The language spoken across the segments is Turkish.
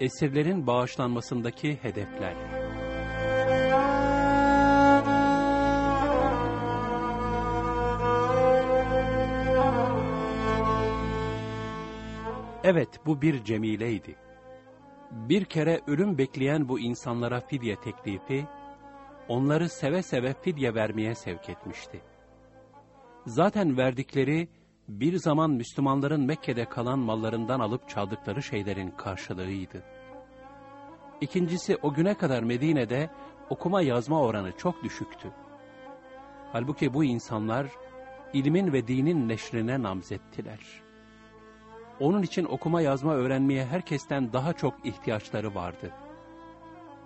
Esirlerin bağışlanmasındaki hedefler. Evet, bu bir cemileydi. Bir kere ölüm bekleyen bu insanlara fidye teklifi, onları seve seve fidye vermeye sevk etmişti. Zaten verdikleri, bir zaman Müslümanların Mekke'de kalan mallarından alıp çaldıkları şeylerin karşılığıydı. İkincisi, o güne kadar Medine'de okuma yazma oranı çok düşüktü. Halbuki bu insanlar, ilmin ve dinin neşrine namzettiler.'' Onun için okuma yazma öğrenmeye herkesten daha çok ihtiyaçları vardı.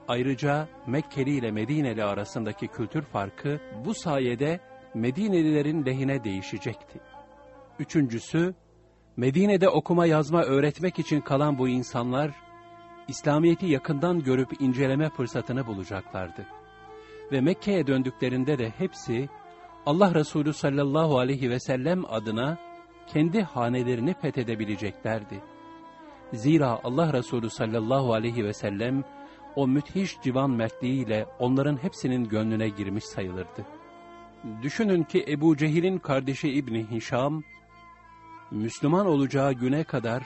Ayrıca Mekkeli ile Medineli arasındaki kültür farkı bu sayede Medinelilerin lehine değişecekti. Üçüncüsü, Medine'de okuma yazma öğretmek için kalan bu insanlar, İslamiyet'i yakından görüp inceleme fırsatını bulacaklardı. Ve Mekke'ye döndüklerinde de hepsi, Allah Resulü sallallahu aleyhi ve sellem adına kendi hanelerini fethedebileceklerdi. Zira Allah Resulü sallallahu aleyhi ve sellem o müthiş civan mertliğiyle onların hepsinin gönlüne girmiş sayılırdı. Düşünün ki Ebu Cehil'in kardeşi İbni Hişam, Müslüman olacağı güne kadar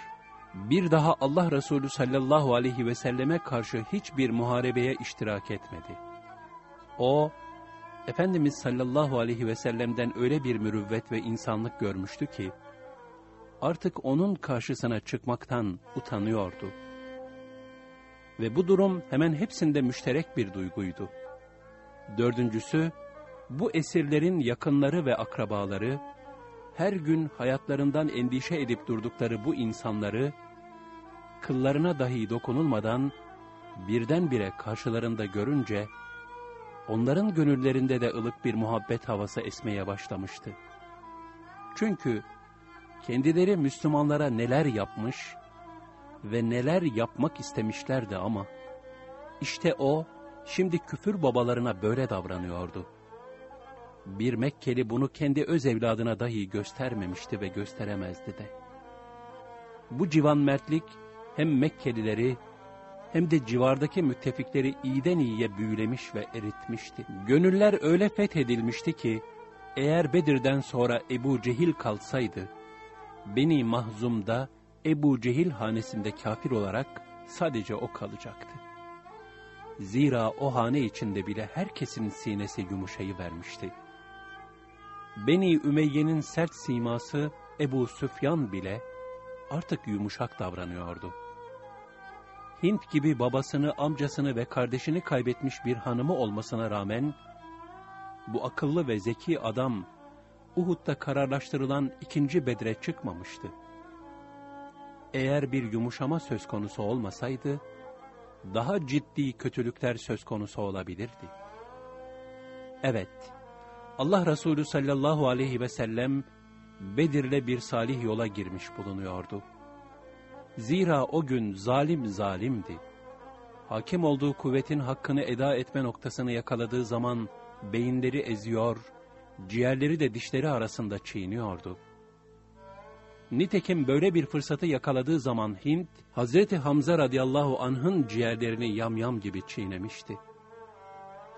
bir daha Allah Resulü sallallahu aleyhi ve selleme karşı hiçbir muharebeye iştirak etmedi. O, Efendimiz sallallahu aleyhi ve sellem'den öyle bir mürüvvet ve insanlık görmüştü ki, artık onun karşısına çıkmaktan utanıyordu. Ve bu durum hemen hepsinde müşterek bir duyguydu. Dördüncüsü, bu esirlerin yakınları ve akrabaları, her gün hayatlarından endişe edip durdukları bu insanları, kıllarına dahi dokunulmadan birdenbire karşılarında görünce, onların gönüllerinde de ılık bir muhabbet havası esmeye başlamıştı. Çünkü kendileri Müslümanlara neler yapmış ve neler yapmak istemişlerdi ama, işte o, şimdi küfür babalarına böyle davranıyordu. Bir Mekkeli bunu kendi öz evladına dahi göstermemişti ve gösteremezdi de. Bu civan mertlik hem Mekkelileri hem de civardaki müttefikleri iyiden iyiye büyülemiş ve eritmişti. Gönüller öyle fethedilmişti ki, eğer Bedir'den sonra Ebu Cehil kalsaydı, Beni Mahzum'da Ebu Cehil hanesinde kafir olarak sadece o kalacaktı. Zira o hane içinde bile herkesin sinesi yumuşayı vermişti. Beni Ümeyye'nin sert siması Ebu Süfyan bile artık yumuşak davranıyordu. Hint gibi babasını, amcasını ve kardeşini kaybetmiş bir hanımı olmasına rağmen, bu akıllı ve zeki adam Uhud'da kararlaştırılan ikinci bedre çıkmamıştı. Eğer bir yumuşama söz konusu olmasaydı, daha ciddi kötülükler söz konusu olabilirdi. Evet, Allah Resulü sallallahu aleyhi ve sellem Bedir'le bir salih yola girmiş bulunuyordu. Zira o gün zalim zalimdi. Hakim olduğu kuvvetin hakkını eda etme noktasını yakaladığı zaman beyinleri eziyor, ciğerleri de dişleri arasında çiğniyordu. Nitekim böyle bir fırsatı yakaladığı zaman Hint, Hazreti Hamza radıyallahu anh'ın ciğerlerini yamyam gibi çiğnemişti.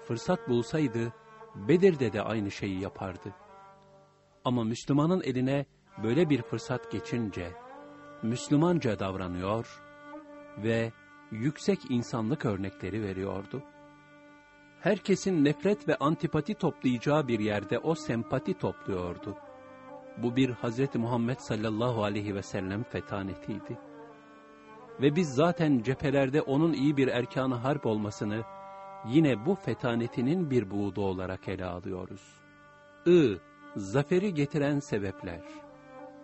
Fırsat bulsaydı, Bedir'de de aynı şeyi yapardı. Ama Müslümanın eline böyle bir fırsat geçince, Müslümanca davranıyor ve yüksek insanlık örnekleri veriyordu herkesin nefret ve antipati toplayacağı bir yerde o sempati topluyordu. Bu bir Hz. Muhammed sallallahu aleyhi ve sellem fetanetiydi. Ve biz zaten cephelerde onun iyi bir erkanı harp olmasını yine bu fetanetinin bir buğdu olarak ele alıyoruz. I. Zaferi getiren sebepler.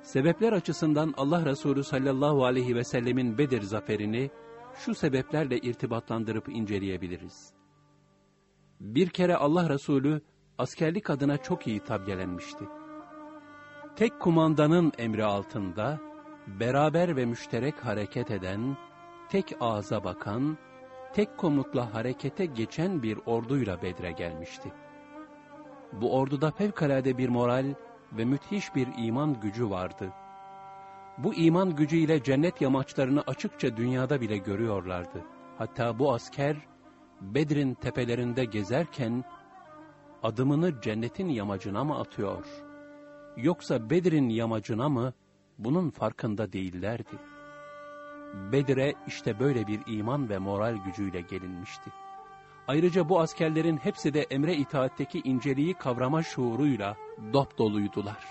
Sebepler açısından Allah Resulü sallallahu aleyhi ve sellemin Bedir zaferini şu sebeplerle irtibatlandırıp inceleyebiliriz. Bir kere Allah Resulü askerlik adına çok iyi tabyelenmişti. Tek kumandanın emri altında, beraber ve müşterek hareket eden, tek ağza bakan, tek komutla harekete geçen bir orduyla Bedre gelmişti. Bu orduda fevkalade bir moral ve müthiş bir iman gücü vardı. Bu iman gücüyle cennet yamaçlarını açıkça dünyada bile görüyorlardı. Hatta bu asker Bedir'in tepelerinde gezerken adımını cennetin yamacına mı atıyor? Yoksa Bedir'in yamacına mı? Bunun farkında değillerdi. Bedir'e işte böyle bir iman ve moral gücüyle gelinmişti. Ayrıca bu askerlerin hepsi de emre itaatteki inceliği kavrama şuuruyla dop doluydular.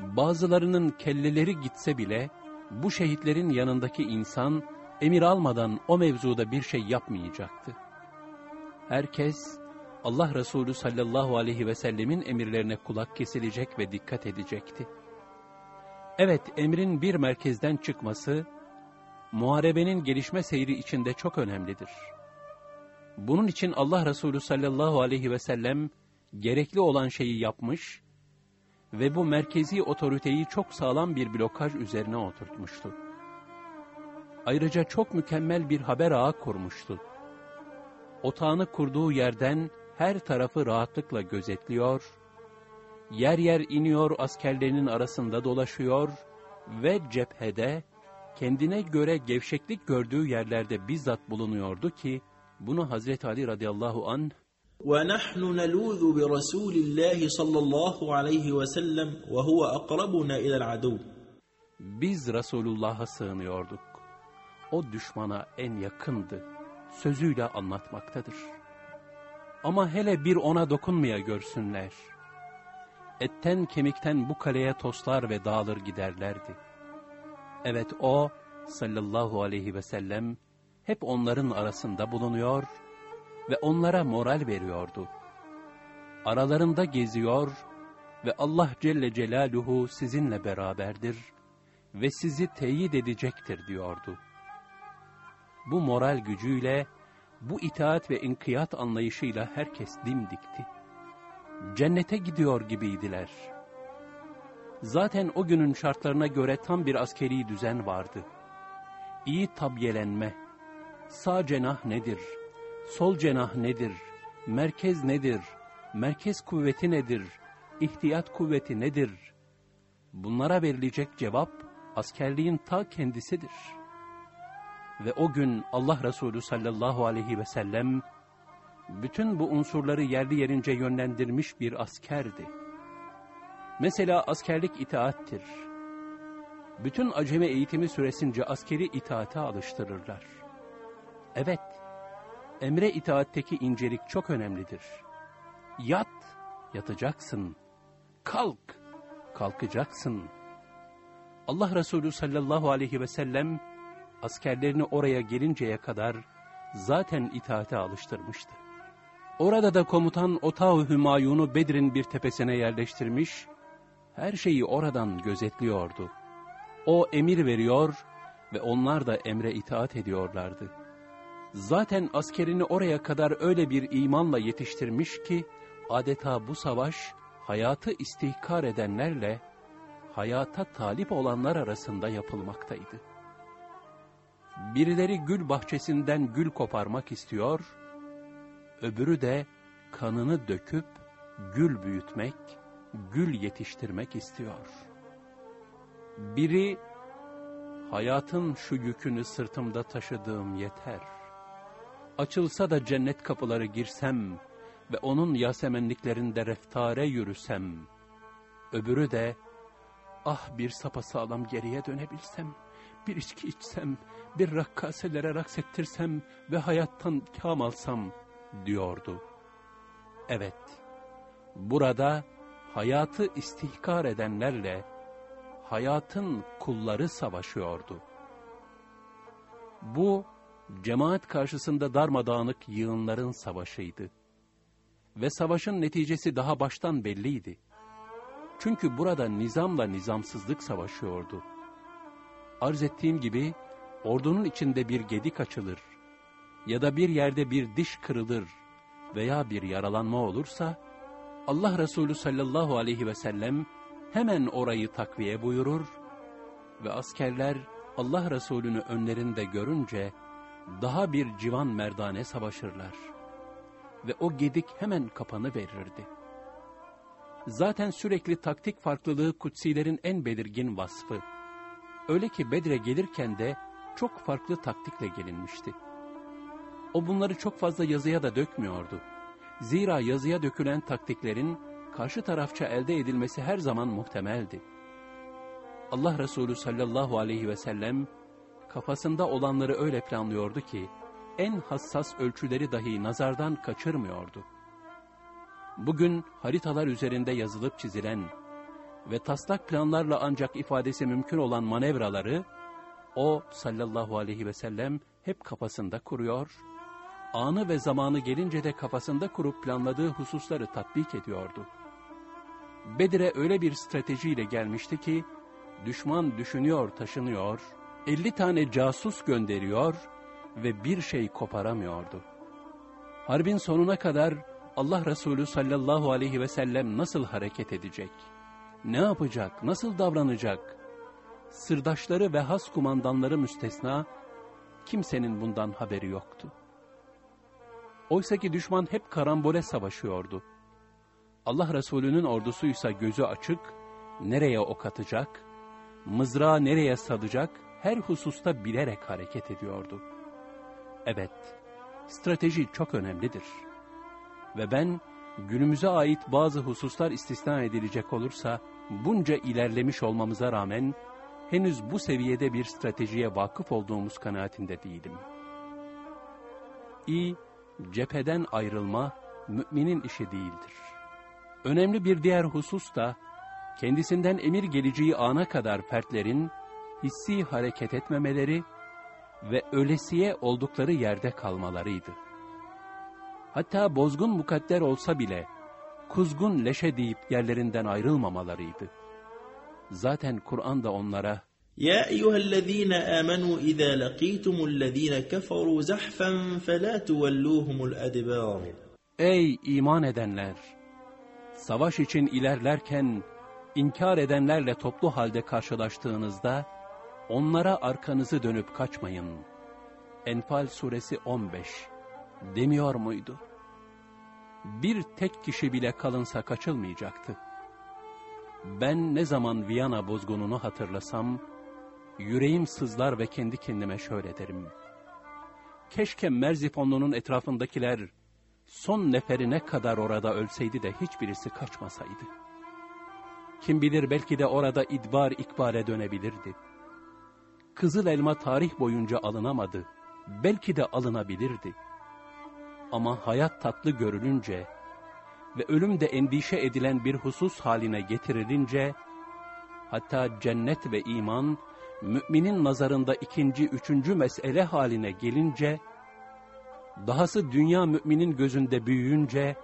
Bazılarının kelleleri gitse bile bu şehitlerin yanındaki insan emir almadan o mevzuda bir şey yapmayacaktı. Herkes Allah Resulü sallallahu aleyhi ve sellemin emirlerine kulak kesilecek ve dikkat edecekti. Evet, emrin bir merkezden çıkması, muharebenin gelişme seyri içinde çok önemlidir. Bunun için Allah Resulü sallallahu aleyhi ve sellem gerekli olan şeyi yapmış ve bu merkezi otoriteyi çok sağlam bir blokaj üzerine oturtmuştu. Ayrıca çok mükemmel bir haber ağı kurmuştu. Otağını kurduğu yerden her tarafı rahatlıkla gözetliyor, yer yer iniyor askerlerinin arasında dolaşıyor ve cephede kendine göre gevşeklik gördüğü yerlerde bizzat bulunuyordu ki, bunu Hazreti Ali radıyallahu an ونحن نلوذ برسول الله صلى الله عليه وسلم وهو أقربنا إلى العدو biz Resulullah'a sığınıyorduk. O düşmana en yakındı. Sözüyle anlatmaktadır. Ama hele bir ona dokunmaya görsünler. Etten kemikten bu kaleye toslar ve dağılır giderlerdi. Evet o sallallahu aleyhi ve sellem hep onların arasında bulunuyor ve onlara moral veriyordu. Aralarında geziyor ve Allah Celle Celaluhu sizinle beraberdir ve sizi teyit edecektir diyordu. Bu moral gücüyle, bu itaat ve inkiyat anlayışıyla herkes dimdikti. Cennete gidiyor gibiydiler. Zaten o günün şartlarına göre tam bir askeri düzen vardı. İyi tabyelenme, sağ cenah nedir, sol cenah nedir, merkez nedir, merkez kuvveti nedir, ihtiyat kuvveti nedir? Bunlara verilecek cevap askerliğin ta kendisidir. Ve o gün Allah Resulü sallallahu aleyhi ve sellem bütün bu unsurları yerli yerince yönlendirmiş bir askerdi. Mesela askerlik itaattir. Bütün aceme eğitimi süresince askeri itaate alıştırırlar. Evet, emre itaatteki incelik çok önemlidir. Yat, yatacaksın. Kalk, kalkacaksın. Allah Resulü sallallahu aleyhi ve sellem askerlerini oraya gelinceye kadar zaten itaate alıştırmıştı. Orada da komutan Otav Hümayun'u Bedir'in bir tepesine yerleştirmiş, her şeyi oradan gözetliyordu. O emir veriyor ve onlar da emre itaat ediyorlardı. Zaten askerini oraya kadar öyle bir imanla yetiştirmiş ki, adeta bu savaş, hayatı istihkar edenlerle, hayata talip olanlar arasında yapılmaktaydı. Birileri gül bahçesinden gül koparmak istiyor, öbürü de kanını döküp gül büyütmek, gül yetiştirmek istiyor. Biri, hayatın şu yükünü sırtımda taşıdığım yeter. Açılsa da cennet kapıları girsem ve onun yasemenliklerinde reftare yürüsem. Öbürü de, ah bir sapasağlam geriye dönebilsem, bir içki içsem, bir rakkaselere raks ettirsem ve hayattan kam alsam diyordu. Evet, burada hayatı istihkar edenlerle hayatın kulları savaşıyordu. Bu, cemaat karşısında darmadağınık yığınların savaşıydı. Ve savaşın neticesi daha baştan belliydi. Çünkü burada nizamla nizamsızlık savaşıyordu. Arz ettiğim gibi, ordunun içinde bir gedik açılır ya da bir yerde bir diş kırılır veya bir yaralanma olursa, Allah Resulü sallallahu aleyhi ve sellem hemen orayı takviye buyurur ve askerler Allah Resulü'nü önlerinde görünce daha bir civan merdane savaşırlar. Ve o gedik hemen kapanı verirdi. Zaten sürekli taktik farklılığı kutsilerin en belirgin vasfı. Öyle ki Bedir'e gelirken de çok farklı taktikle gelinmişti. O bunları çok fazla yazıya da dökmüyordu. Zira yazıya dökülen taktiklerin karşı tarafça elde edilmesi her zaman muhtemeldi. Allah Resulü sallallahu aleyhi ve sellem kafasında olanları öyle planlıyordu ki en hassas ölçüleri dahi nazardan kaçırmıyordu. Bugün haritalar üzerinde yazılıp çizilen ve taslak planlarla ancak ifadesi mümkün olan manevraları o sallallahu aleyhi ve sellem hep kafasında kuruyor, anı ve zamanı gelince de kafasında kurup planladığı hususları tatbik ediyordu. Bedir'e öyle bir stratejiyle gelmişti ki, düşman düşünüyor, taşınıyor, 50 tane casus gönderiyor ve bir şey koparamıyordu. Harbin sonuna kadar Allah Resulü sallallahu aleyhi ve sellem nasıl hareket edecek? Ne yapacak? Nasıl davranacak? Sırdaşları ve has kumandanları müstesna, kimsenin bundan haberi yoktu. Oysa ki düşman hep karambole savaşıyordu. Allah Resulü'nün ordusuysa gözü açık, nereye ok atacak, mızrağı nereye sadacak, her hususta bilerek hareket ediyordu. Evet, strateji çok önemlidir. Ve ben günümüze ait bazı hususlar istisna edilecek olursa, bunca ilerlemiş olmamıza rağmen, henüz bu seviyede bir stratejiye vakıf olduğumuz kanaatinde değilim. İ, cepheden ayrılma, müminin işi değildir. Önemli bir diğer husus da, kendisinden emir geleceği ana kadar fertlerin, hissi hareket etmemeleri ve ölesiye oldukları yerde kalmalarıydı. Hatta bozgun mukadder olsa bile, kuzgun leşe deyip yerlerinden ayrılmamalarıydı. Zaten Kur'an da onlara, يا أيها الذين آمنوا إذا لقيتم الذين كفروا زحفا فلا تولوهم الأدبار Ey iman edenler! Savaş için ilerlerken, inkar edenlerle toplu halde karşılaştığınızda, onlara arkanızı dönüp kaçmayın. Enfal suresi 15 demiyor muydu? Bir tek kişi bile kalınsa kaçılmayacaktı. Ben ne zaman Viyana bozgununu hatırlasam, yüreğim sızlar ve kendi kendime şöyle derim. Keşke Merzifonlu'nun etrafındakiler son neferine kadar orada ölseydi de hiçbirisi kaçmasaydı. Kim bilir belki de orada idbar ikbale dönebilirdi. Kızıl elma tarih boyunca alınamadı, belki de alınabilirdi. Ama hayat tatlı görülünce ve ölüm de endişe edilen bir husus haline getirilince, hatta cennet ve iman, müminin nazarında ikinci, üçüncü mesele haline gelince, dahası dünya müminin gözünde büyüyünce,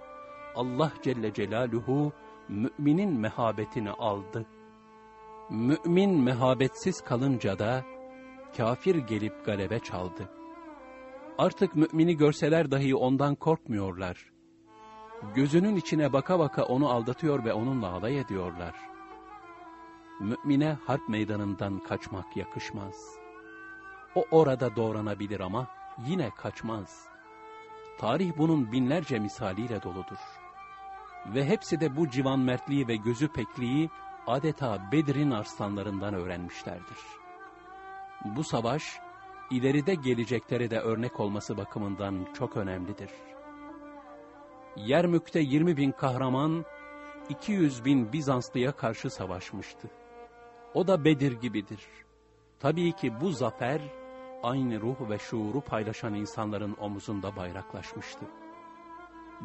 Allah Celle Celaluhu, müminin mehabetini aldı. Mümin mehabetsiz kalınca da, kafir gelip galebe çaldı. Artık mümini görseler dahi ondan korkmuyorlar. Gözünün içine baka baka onu aldatıyor ve onunla alay ediyorlar. Mümine harp meydanından kaçmak yakışmaz. O orada doğranabilir ama yine kaçmaz. Tarih bunun binlerce misaliyle doludur. Ve hepsi de bu civan mertliği ve gözü pekliği adeta Bedir'in arslanlarından öğrenmişlerdir. Bu savaş, ileride geleceklere de örnek olması bakımından çok önemlidir. Yermük'te 20 bin kahraman, 200 bin Bizanslıya karşı savaşmıştı. O da Bedir gibidir. Tabii ki bu zafer, aynı ruh ve şuuru paylaşan insanların omuzunda bayraklaşmıştı.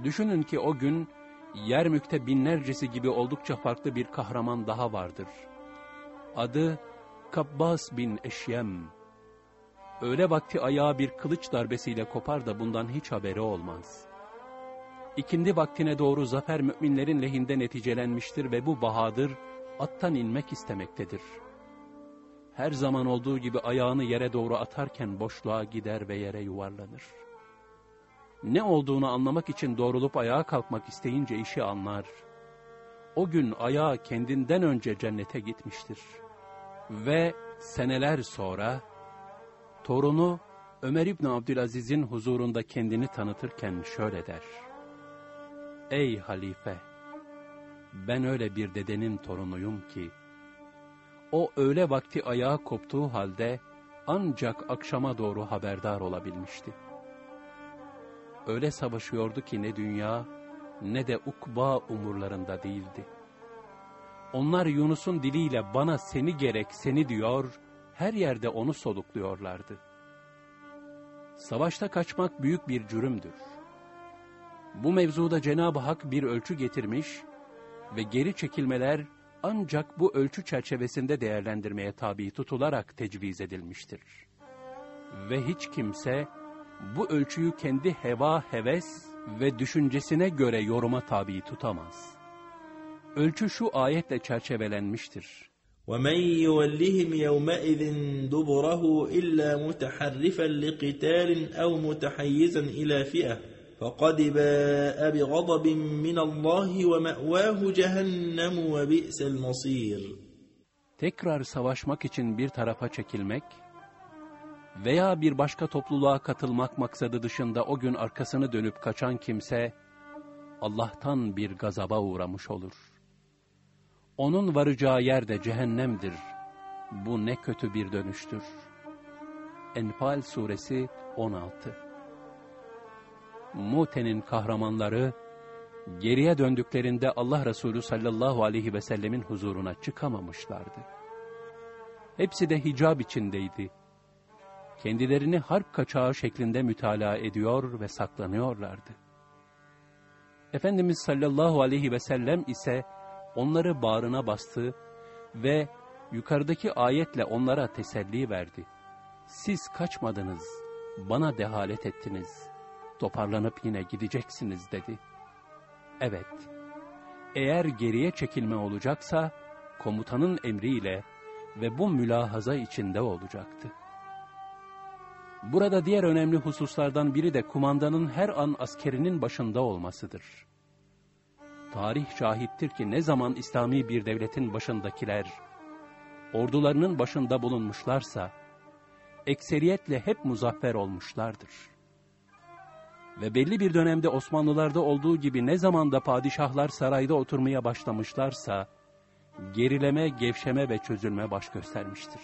Düşünün ki o gün, Yermük'te binlercesi gibi oldukça farklı bir kahraman daha vardır. Adı Kabbas bin Eşyem. Öğle vakti ayağı bir kılıç darbesiyle kopar da bundan hiç haberi olmaz. İkindi vaktine doğru zafer müminlerin lehinde neticelenmiştir ve bu bahadır attan inmek istemektedir. Her zaman olduğu gibi ayağını yere doğru atarken boşluğa gider ve yere yuvarlanır. Ne olduğunu anlamak için doğrulup ayağa kalkmak isteyince işi anlar. O gün ayağı kendinden önce cennete gitmiştir. Ve seneler sonra torunu Ömer İbni Abdülaziz'in huzurunda kendini tanıtırken şöyle der. Ey halife! Ben öyle bir dedenin torunuyum ki, o öğle vakti ayağa koptuğu halde ancak akşama doğru haberdar olabilmişti. Öyle savaşıyordu ki ne dünya ne de ukba umurlarında değildi. Onlar Yunus'un diliyle bana seni gerek seni diyor, her yerde onu solukluyorlardı. Savaşta kaçmak büyük bir cürümdür. Bu mevzuda Cenab-ı Hak bir ölçü getirmiş ve geri çekilmeler ancak bu ölçü çerçevesinde değerlendirmeye tabi tutularak tecviz edilmiştir. Ve hiç kimse bu ölçüyü kendi heva, heves ve düşüncesine göre yoruma tabi tutamaz. Ölçü şu ayetle çerçevelenmiştir. ومن يولهم يومئذ دبره إلا متحرفا لقتال أو متحيزا إلى فئة فقد باء بغضب من الله ومأواه جهنم وبئس المصير Tekrar savaşmak için bir tarafa çekilmek veya bir başka topluluğa katılmak maksadı dışında o gün arkasını dönüp kaçan kimse Allah'tan bir gazaba uğramış olur.'' Onun varacağı yer de cehennemdir. Bu ne kötü bir dönüştür. Enfal suresi 16 Mute'nin kahramanları, geriye döndüklerinde Allah Resulü sallallahu aleyhi ve sellemin huzuruna çıkamamışlardı. Hepsi de hicab içindeydi. Kendilerini harp kaçağı şeklinde mütalaa ediyor ve saklanıyorlardı. Efendimiz sallallahu aleyhi ve sellem ise, onları bağrına bastı ve yukarıdaki ayetle onlara teselli verdi. Siz kaçmadınız, bana dehalet ettiniz, toparlanıp yine gideceksiniz dedi. Evet, eğer geriye çekilme olacaksa, komutanın emriyle ve bu mülahaza içinde olacaktı. Burada diğer önemli hususlardan biri de kumandanın her an askerinin başında olmasıdır. Tarih şahittir ki ne zaman İslami bir devletin başındakiler, ordularının başında bulunmuşlarsa, ekseriyetle hep muzaffer olmuşlardır. Ve belli bir dönemde Osmanlılarda olduğu gibi ne zaman da padişahlar sarayda oturmaya başlamışlarsa, gerileme, gevşeme ve çözülme baş göstermiştir.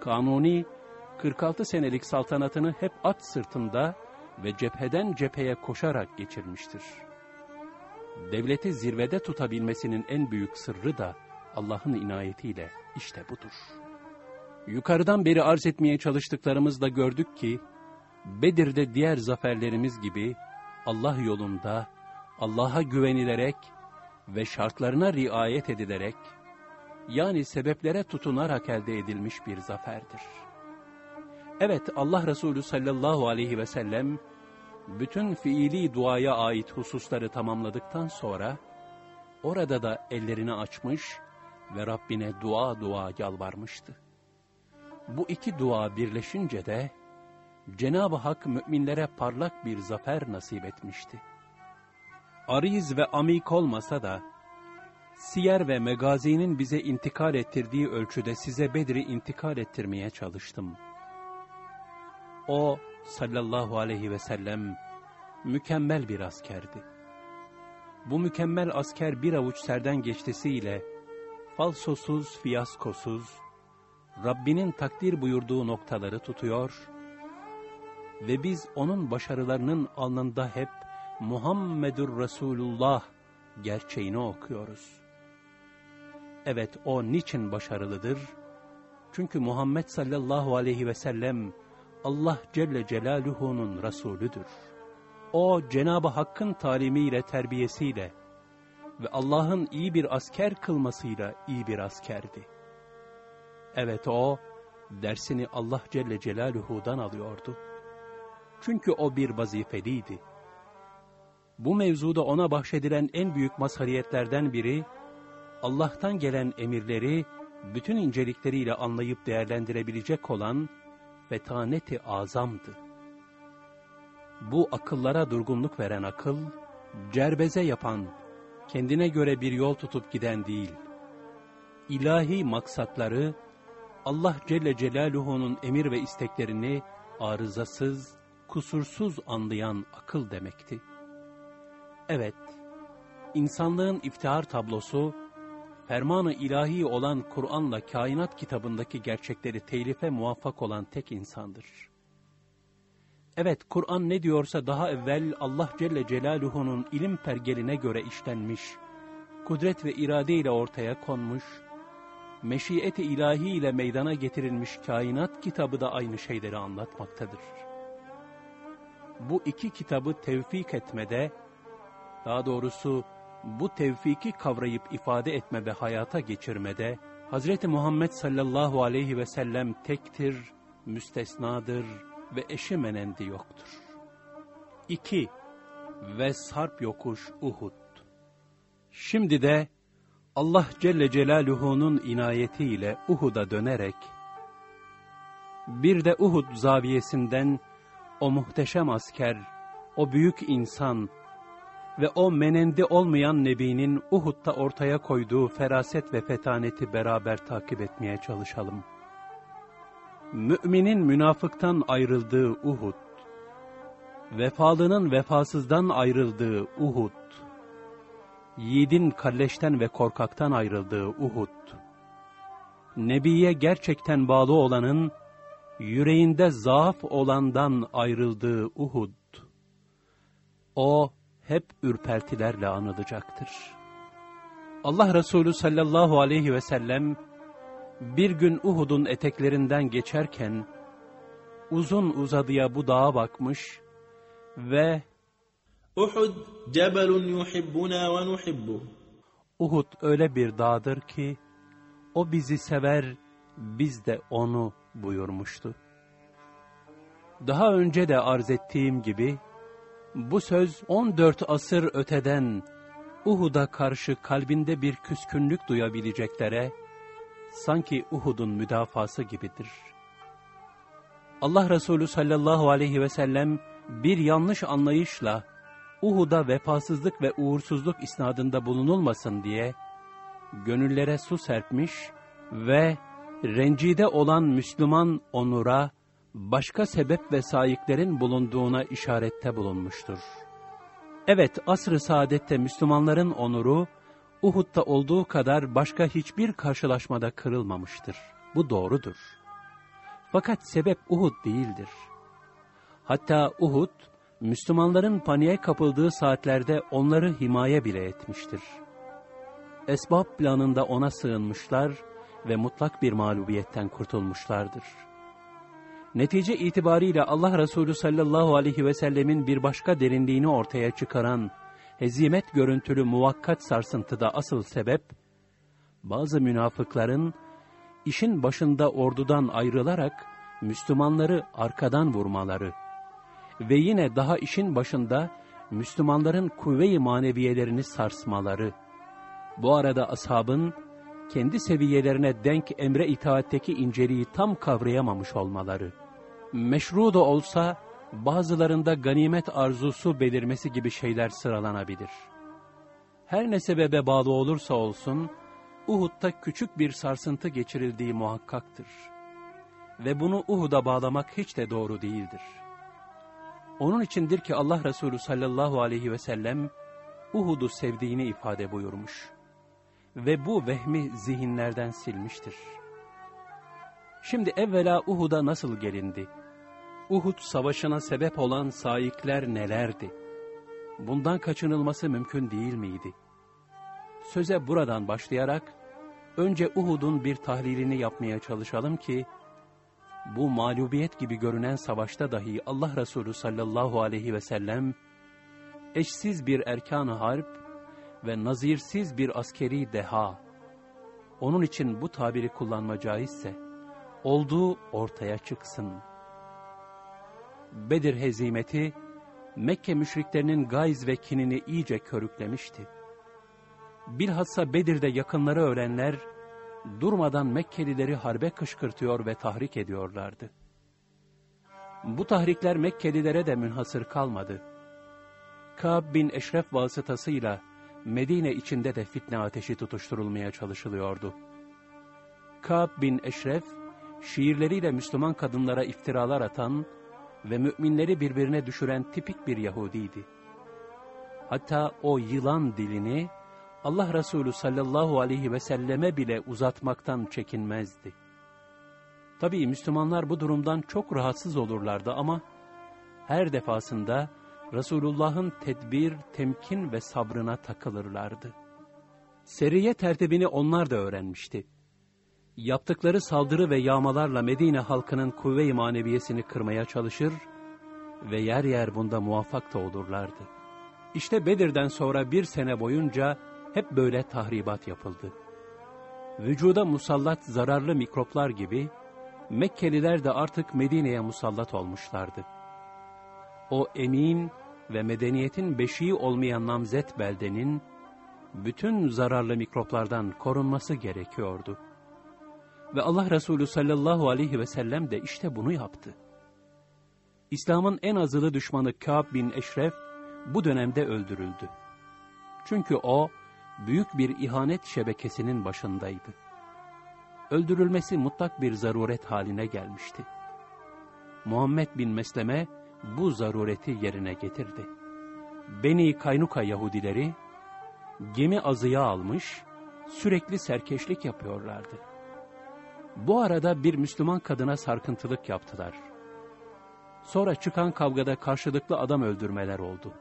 Kanuni, 46 senelik saltanatını hep at sırtında ve cepheden cepheye koşarak geçirmiştir devleti zirvede tutabilmesinin en büyük sırrı da Allah'ın inayetiyle işte budur. Yukarıdan beri arz etmeye çalıştıklarımızda gördük ki, Bedir'de diğer zaferlerimiz gibi Allah yolunda, Allah'a güvenilerek ve şartlarına riayet edilerek, yani sebeplere tutunarak elde edilmiş bir zaferdir. Evet Allah Resulü sallallahu aleyhi ve sellem, bütün fiili duaya ait hususları tamamladıktan sonra, orada da ellerini açmış ve Rabbine dua dua yalvarmıştı. Bu iki dua birleşince de, Cenab-ı Hak müminlere parlak bir zafer nasip etmişti. Ariz ve amik olmasa da, Siyer ve Megazi'nin bize intikal ettirdiği ölçüde size Bedri intikal ettirmeye çalıştım. O, sallallahu aleyhi ve sellem mükemmel bir askerdi. Bu mükemmel asker bir avuç serden geçtisiyle falsosuz, fiyaskosuz, Rabbinin takdir buyurduğu noktaları tutuyor ve biz onun başarılarının alnında hep Muhammedur Resulullah gerçeğini okuyoruz. Evet o niçin başarılıdır? Çünkü Muhammed sallallahu aleyhi ve sellem Allah Celle Celaluhu'nun Resulüdür. O Cenab-ı Hakk'ın talimiyle, terbiyesiyle ve Allah'ın iyi bir asker kılmasıyla iyi bir askerdi. Evet o, dersini Allah Celle Celaluhu'dan alıyordu. Çünkü o bir vazifeliydi. Bu mevzuda ona bahşedilen en büyük mazhariyetlerden biri, Allah'tan gelen emirleri bütün incelikleriyle anlayıp değerlendirebilecek olan fetaneti azamdı. Bu akıllara durgunluk veren akıl, cerbeze yapan, kendine göre bir yol tutup giden değil, ilahi maksatları, Allah Celle Celaluhu'nun emir ve isteklerini arızasız, kusursuz anlayan akıl demekti. Evet, insanlığın iftihar tablosu, fermanı ilahi olan Kur'an'la kainat kitabındaki gerçekleri telife muvaffak olan tek insandır. Evet, Kur'an ne diyorsa daha evvel Allah Celle Celaluhu'nun ilim pergeline göre işlenmiş, kudret ve irade ile ortaya konmuş, meşiyeti ilahi ile meydana getirilmiş kainat kitabı da aynı şeyleri anlatmaktadır. Bu iki kitabı tevfik etmede, daha doğrusu bu tevfiki kavrayıp ifade etme ve hayata geçirmede, Hz. Muhammed sallallahu aleyhi ve sellem tektir, müstesnadır ve eşi menendi yoktur. 2. Ve sarp yokuş Uhud. Şimdi de Allah Celle Celaluhu'nun inayetiyle Uhud'a dönerek, bir de Uhud zaviyesinden o muhteşem asker, o büyük insan ve o menendi olmayan Nebi'nin Uhud'da ortaya koyduğu feraset ve fetaneti beraber takip etmeye çalışalım. Müminin münafıktan ayrıldığı Uhud, vefalının vefasızdan ayrıldığı Uhud, yiğidin kalleşten ve korkaktan ayrıldığı Uhud, Nebiye gerçekten bağlı olanın, yüreğinde zaaf olandan ayrıldığı Uhud, o hep ürpertilerle anılacaktır. Allah Resulü sallallahu aleyhi ve sellem, bir gün Uhud'un eteklerinden geçerken, uzun uzadıya bu dağa bakmış ve Uhud cebelun yuhibbuna ve nuhibbuh. Uhud öyle bir dağdır ki, o bizi sever, biz de onu buyurmuştu. Daha önce de arz ettiğim gibi, bu söz 14 asır öteden Uhud'a karşı kalbinde bir küskünlük duyabileceklere, sanki Uhud'un müdafası gibidir. Allah Resulü sallallahu aleyhi ve sellem bir yanlış anlayışla Uhud'a vefasızlık ve uğursuzluk isnadında bulunulmasın diye gönüllere su serpmiş ve rencide olan Müslüman onura başka sebep ve sayıklerin bulunduğuna işarette bulunmuştur. Evet, asr-ı saadette Müslümanların onuru, Uhud'da olduğu kadar başka hiçbir karşılaşmada kırılmamıştır. Bu doğrudur. Fakat sebep Uhud değildir. Hatta Uhud, Müslümanların paniğe kapıldığı saatlerde onları himaye bile etmiştir. Esbab planında ona sığınmışlar ve mutlak bir mağlubiyetten kurtulmuşlardır. Netice itibariyle Allah Resulü sallallahu aleyhi ve sellemin bir başka derinliğini ortaya çıkaran hezimet görüntülü muvakkat sarsıntıda asıl sebep, bazı münafıkların işin başında ordudan ayrılarak Müslümanları arkadan vurmaları ve yine daha işin başında Müslümanların kuvve-i maneviyelerini sarsmaları, bu arada ashabın kendi seviyelerine denk emre itaatteki inceliği tam kavrayamamış olmaları, meşru da olsa bazılarında ganimet arzusu belirmesi gibi şeyler sıralanabilir. Her ne sebebe bağlı olursa olsun, Uhud'da küçük bir sarsıntı geçirildiği muhakkaktır. Ve bunu Uhud'a bağlamak hiç de doğru değildir. Onun içindir ki Allah Resulü sallallahu aleyhi ve sellem, Uhud'u sevdiğini ifade buyurmuş. Ve bu vehmi zihinlerden silmiştir. Şimdi evvela Uhud'a nasıl gelindi? Uhud savaşına sebep olan saikler nelerdi? Bundan kaçınılması mümkün değil miydi? Söze buradan başlayarak, önce Uhud'un bir tahlilini yapmaya çalışalım ki, bu mağlubiyet gibi görünen savaşta dahi Allah Resulü sallallahu aleyhi ve sellem, eşsiz bir erkan-ı harp ve nazirsiz bir askeri deha, onun için bu tabiri kullanma caizse, olduğu ortaya çıksın. Bedir hezimeti, Mekke müşriklerinin gayz ve kinini iyice körüklemişti. Bilhassa Bedir'de yakınları ölenler, durmadan Mekkelileri harbe kışkırtıyor ve tahrik ediyorlardı. Bu tahrikler Mekkelilere de münhasır kalmadı. Kab bin Eşref vasıtasıyla Medine içinde de fitne ateşi tutuşturulmaya çalışılıyordu. Kab bin Eşref, şiirleriyle Müslüman kadınlara iftiralar atan ve müminleri birbirine düşüren tipik bir Yahudiydi. Hatta o yılan dilini Allah Resulü sallallahu aleyhi ve selleme bile uzatmaktan çekinmezdi. Tabii Müslümanlar bu durumdan çok rahatsız olurlardı ama her defasında Resulullah'ın tedbir, temkin ve sabrına takılırlardı. Seriye tertibini onlar da öğrenmişti. Yaptıkları saldırı ve yağmalarla Medine halkının kuvve-i maneviyesini kırmaya çalışır ve yer yer bunda muvaffak da olurlardı. İşte Bedir'den sonra bir sene boyunca hep böyle tahribat yapıldı. Vücuda musallat zararlı mikroplar gibi Mekkeliler de artık Medine'ye musallat olmuşlardı. O emin ve medeniyetin beşiği olmayan namzet beldenin bütün zararlı mikroplardan korunması gerekiyordu. Ve Allah Resulü sallallahu aleyhi ve sellem de işte bunu yaptı. İslam'ın en azılı düşmanı Kâb bin Eşref bu dönemde öldürüldü. Çünkü o büyük bir ihanet şebekesinin başındaydı. Öldürülmesi mutlak bir zaruret haline gelmişti. Muhammed bin Mesleme bu zarureti yerine getirdi. Beni Kaynuka Yahudileri gemi azıya almış, sürekli serkeşlik yapıyorlardı. Bu arada bir Müslüman kadına sarkıntılık yaptılar. Sonra çıkan kavgada karşılıklı adam öldürmeler oldu.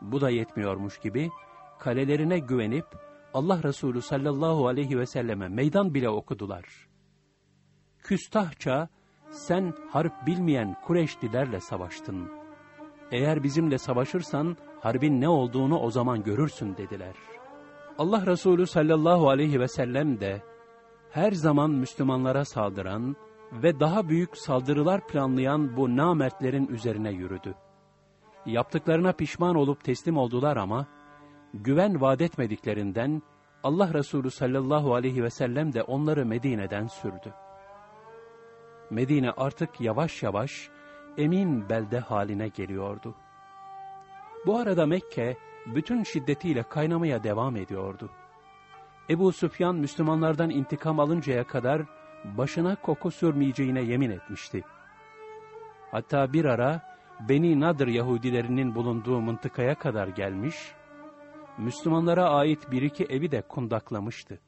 Bu da yetmiyormuş gibi kalelerine güvenip Allah Resulü sallallahu aleyhi ve selleme meydan bile okudular. Küstahça sen harp bilmeyen Kureyşlilerle savaştın. Eğer bizimle savaşırsan harbin ne olduğunu o zaman görürsün dediler. Allah Resulü sallallahu aleyhi ve sellem de her zaman Müslümanlara saldıran ve daha büyük saldırılar planlayan bu namertlerin üzerine yürüdü. Yaptıklarına pişman olup teslim oldular ama, güven vaat etmediklerinden Allah Resulü sallallahu aleyhi ve sellem de onları Medine'den sürdü. Medine artık yavaş yavaş emin belde haline geliyordu. Bu arada Mekke bütün şiddetiyle kaynamaya devam ediyordu. Ebu Süfyan Müslümanlardan intikam alıncaya kadar başına koku sürmeyeceğine yemin etmişti. Hatta bir ara Beni Nadir Yahudilerinin bulunduğu mıntıkaya kadar gelmiş, Müslümanlara ait bir iki evi de kundaklamıştı.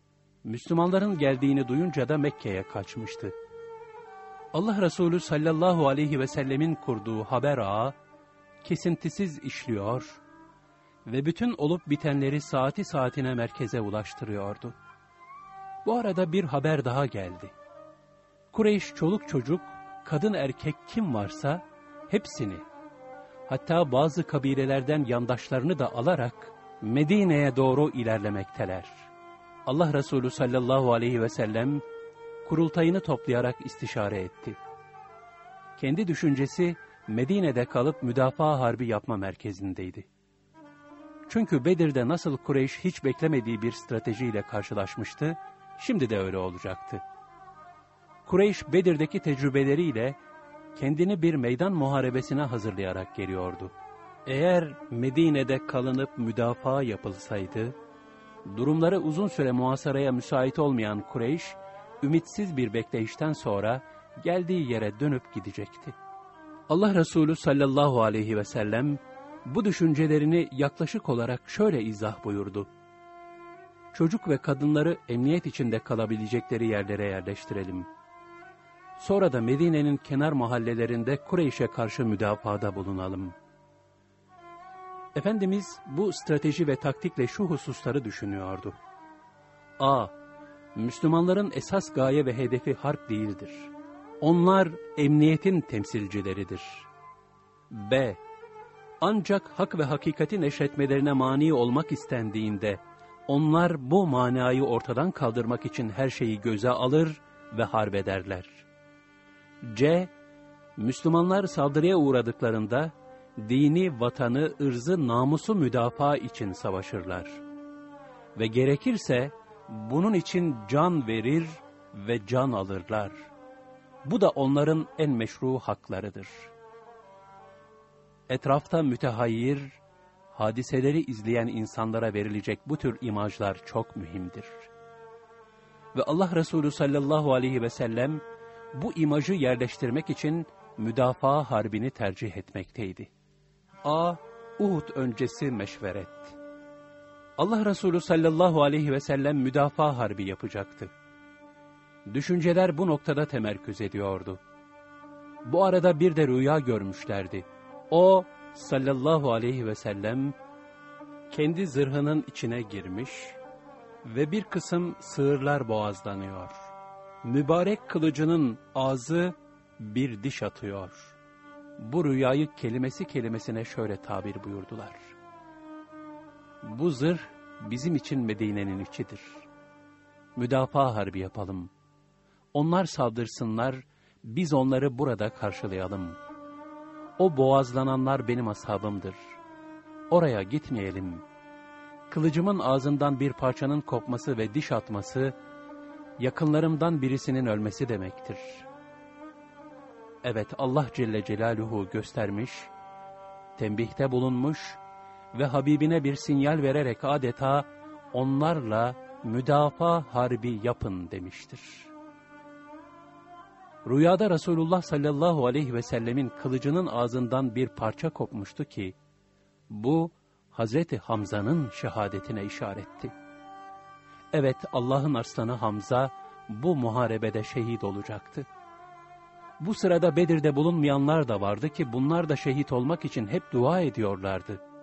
Müslümanların geldiğini duyunca da Mekke'ye kaçmıştı. Allah Resulü sallallahu aleyhi ve sellemin kurduğu haber ağı kesintisiz işliyor ve bütün olup bitenleri saati saatine merkeze ulaştırıyordu. Bu arada bir haber daha geldi. Kureyş çoluk çocuk, kadın erkek kim varsa hepsini, hatta bazı kabilelerden yandaşlarını da alarak Medine'ye doğru ilerlemekteler. Allah Resulü sallallahu aleyhi ve sellem kurultayını toplayarak istişare etti. Kendi düşüncesi Medine'de kalıp müdafaa harbi yapma merkezindeydi. Çünkü Bedir'de nasıl Kureyş hiç beklemediği bir stratejiyle karşılaşmıştı, şimdi de öyle olacaktı. Kureyş Bedir'deki tecrübeleriyle kendini bir meydan muharebesine hazırlayarak geliyordu. Eğer Medine'de kalınıp müdafaa yapılsaydı, durumları uzun süre muhasaraya müsait olmayan Kureyş, ümitsiz bir bekleyişten sonra geldiği yere dönüp gidecekti. Allah Resulü sallallahu aleyhi ve sellem bu düşüncelerini yaklaşık olarak şöyle izah buyurdu. Çocuk ve kadınları emniyet içinde kalabilecekleri yerlere yerleştirelim. Sonra da Medine'nin kenar mahallelerinde Kureyş'e karşı müdafada bulunalım. Efendimiz bu strateji ve taktikle şu hususları düşünüyordu. A. Müslümanların esas gaye ve hedefi harp değildir. Onlar emniyetin temsilcileridir. B. Ancak hak ve hakikati neşretmelerine mani olmak istendiğinde, onlar bu manayı ortadan kaldırmak için her şeyi göze alır ve harbederler. C. Müslümanlar saldırıya uğradıklarında, dini, vatanı, ırzı, namusu müdafaa için savaşırlar. Ve gerekirse, bunun için can verir ve can alırlar. Bu da onların en meşru haklarıdır. Etrafta mütehayyir, hadiseleri izleyen insanlara verilecek bu tür imajlar çok mühimdir. Ve Allah Resulü sallallahu aleyhi ve sellem bu imajı yerleştirmek için müdafaa harbini tercih etmekteydi. A. Uhud öncesi meşveret Allah Resulü sallallahu aleyhi ve sellem müdafaa harbi yapacaktı. Düşünceler bu noktada temerküz ediyordu. Bu arada bir de rüya görmüşlerdi. O sallallahu aleyhi ve sellem kendi zırhının içine girmiş ve bir kısım sığırlar boğazlanıyor. Mübarek kılıcının ağzı bir diş atıyor. Bu rüyayı kelimesi kelimesine şöyle tabir buyurdular. Bu zırh bizim için Medine'nin içidir. Müdafaa harbi yapalım. Onlar saldırsınlar, biz onları burada karşılayalım. O boğazlananlar benim ashabımdır. Oraya gitmeyelim. Kılıcımın ağzından bir parçanın kopması ve diş atması, yakınlarımdan birisinin ölmesi demektir. Evet Allah Celle Celaluhu göstermiş, tembihte bulunmuş ve Habibine bir sinyal vererek adeta onlarla müdafaa harbi yapın demiştir. Rüyada Resulullah sallallahu aleyhi ve sellemin kılıcının ağzından bir parça kopmuştu ki, bu Hazreti Hamza'nın şehadetine işaretti. Evet Allah'ın arslanı Hamza bu muharebede şehit olacaktı. Bu sırada Bedir'de bulunmayanlar da vardı ki bunlar da şehit olmak için hep dua ediyorlardı.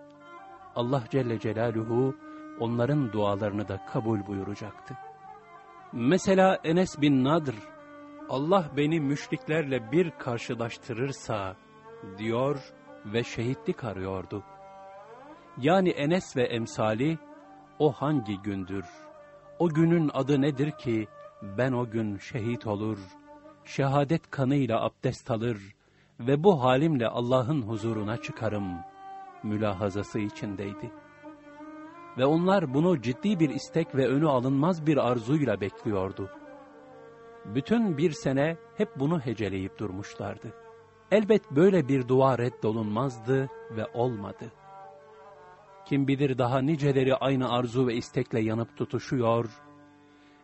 Allah Celle Celaluhu onların dualarını da kabul buyuracaktı. Mesela Enes bin Nadr, Allah beni müşriklerle bir karşılaştırırsa diyor ve şehitlik arıyordu. Yani Enes ve emsali o hangi gündür? O günün adı nedir ki ben o gün şehit olur, şehadet kanıyla abdest alır ve bu halimle Allah'ın huzuruna çıkarım mülahazası içindeydi. Ve onlar bunu ciddi bir istek ve önü alınmaz bir arzuyla bekliyordu. Bütün bir sene hep bunu heceleyip durmuşlardı. Elbet böyle bir dua reddolunmazdı ve olmadı. Kim bilir daha niceleri aynı arzu ve istekle yanıp tutuşuyor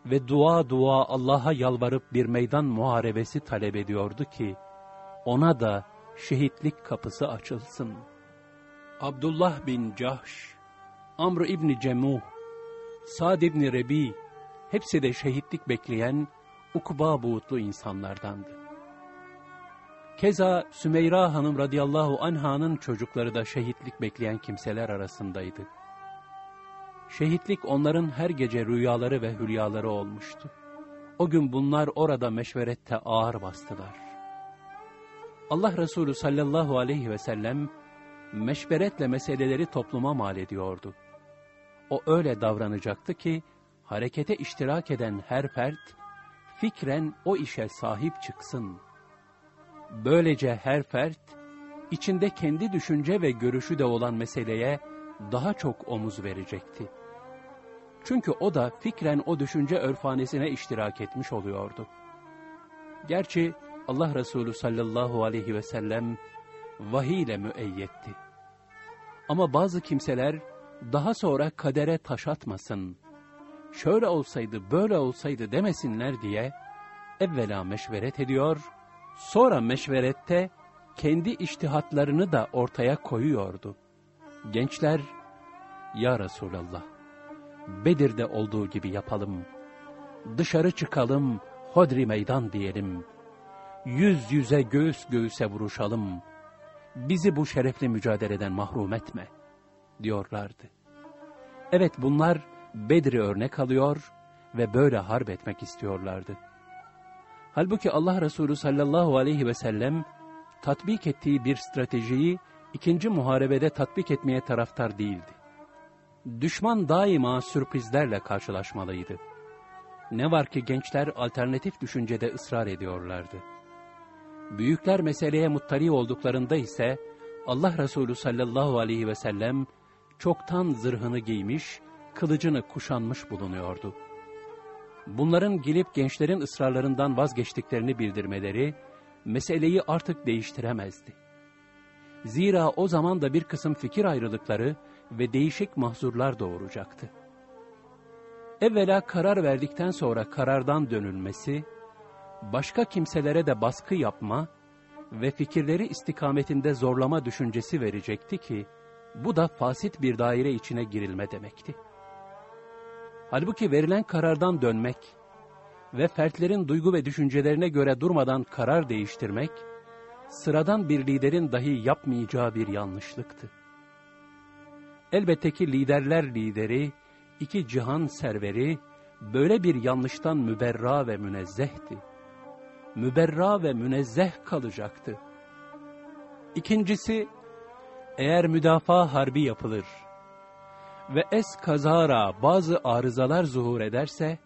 ve dua dua Allah'a yalvarıp bir meydan muharebesi talep ediyordu ki, ona da şehitlik kapısı açılsın. Abdullah bin Cahş, Amr İbni Cemuh, Sad İbni Rebi, hepsi de şehitlik bekleyen ukba buğutlu insanlardandı. Keza Sümeyra Hanım radıyallahu anh'ın çocukları da şehitlik bekleyen kimseler arasındaydı. Şehitlik onların her gece rüyaları ve hülyaları olmuştu. O gün bunlar orada meşverette ağır bastılar. Allah Resulü sallallahu aleyhi ve sellem meşveretle meseleleri topluma mal ediyordu. O öyle davranacaktı ki harekete iştirak eden her fert fikren o işe sahip çıksın. Böylece her fert içinde kendi düşünce ve görüşü de olan meseleye daha çok omuz verecekti. Çünkü o da fikren o düşünce örfanesine iştirak etmiş oluyordu. Gerçi Allah Resulü sallallahu aleyhi ve sellem vahiy ile müeyyetti. Ama bazı kimseler daha sonra kadere taş atmasın, şöyle olsaydı böyle olsaydı demesinler diye evvela meşveret ediyor, sonra meşverette kendi iştihatlarını da ortaya koyuyordu. Gençler, Ya Resulallah, Bedir'de olduğu gibi yapalım. Dışarı çıkalım, hodri meydan diyelim. Yüz yüze göğüs göğüse vuruşalım. Bizi bu şerefli mücadeleden mahrum etme, diyorlardı. Evet bunlar Bedir'i örnek alıyor ve böyle harp etmek istiyorlardı. Halbuki Allah Resulü sallallahu aleyhi ve sellem tatbik ettiği bir stratejiyi ikinci muharebede tatbik etmeye taraftar değildi. Düşman daima sürprizlerle karşılaşmalıydı. Ne var ki gençler alternatif düşüncede ısrar ediyorlardı. Büyükler meseleye muttali olduklarında ise Allah Resulü sallallahu aleyhi ve sellem çoktan zırhını giymiş, kılıcını kuşanmış bulunuyordu. Bunların gelip gençlerin ısrarlarından vazgeçtiklerini bildirmeleri, meseleyi artık değiştiremezdi. Zira o zaman da bir kısım fikir ayrılıkları ve değişik mahzurlar doğuracaktı. Evvela karar verdikten sonra karardan dönülmesi, başka kimselere de baskı yapma ve fikirleri istikametinde zorlama düşüncesi verecekti ki, bu da fasit bir daire içine girilme demekti. Halbuki verilen karardan dönmek ve fertlerin duygu ve düşüncelerine göre durmadan karar değiştirmek, sıradan bir liderin dahi yapmayacağı bir yanlışlıktı. Elbette ki liderler lideri, iki cihan serveri, böyle bir yanlıştan müberra ve münezzehti. Müberra ve münezzeh kalacaktı. İkincisi, eğer müdafaa harbi yapılır ve es kazara bazı arızalar zuhur ederse,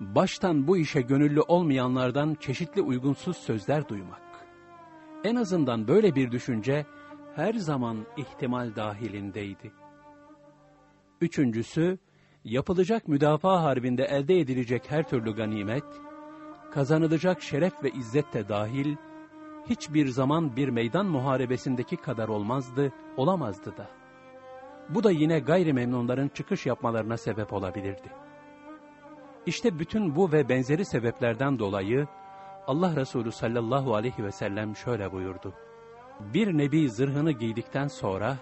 baştan bu işe gönüllü olmayanlardan çeşitli uygunsuz sözler duymak. En azından böyle bir düşünce her zaman ihtimal dahilindeydi. Üçüncüsü, yapılacak müdafaa harbinde elde edilecek her türlü ganimet, kazanılacak şeref ve izzet de dahil, hiçbir zaman bir meydan muharebesindeki kadar olmazdı, olamazdı da. Bu da yine gayrimemnunların çıkış yapmalarına sebep olabilirdi. İşte bütün bu ve benzeri sebeplerden dolayı Allah Resulü sallallahu aleyhi ve sellem şöyle buyurdu. Bir nebi zırhını giydikten sonra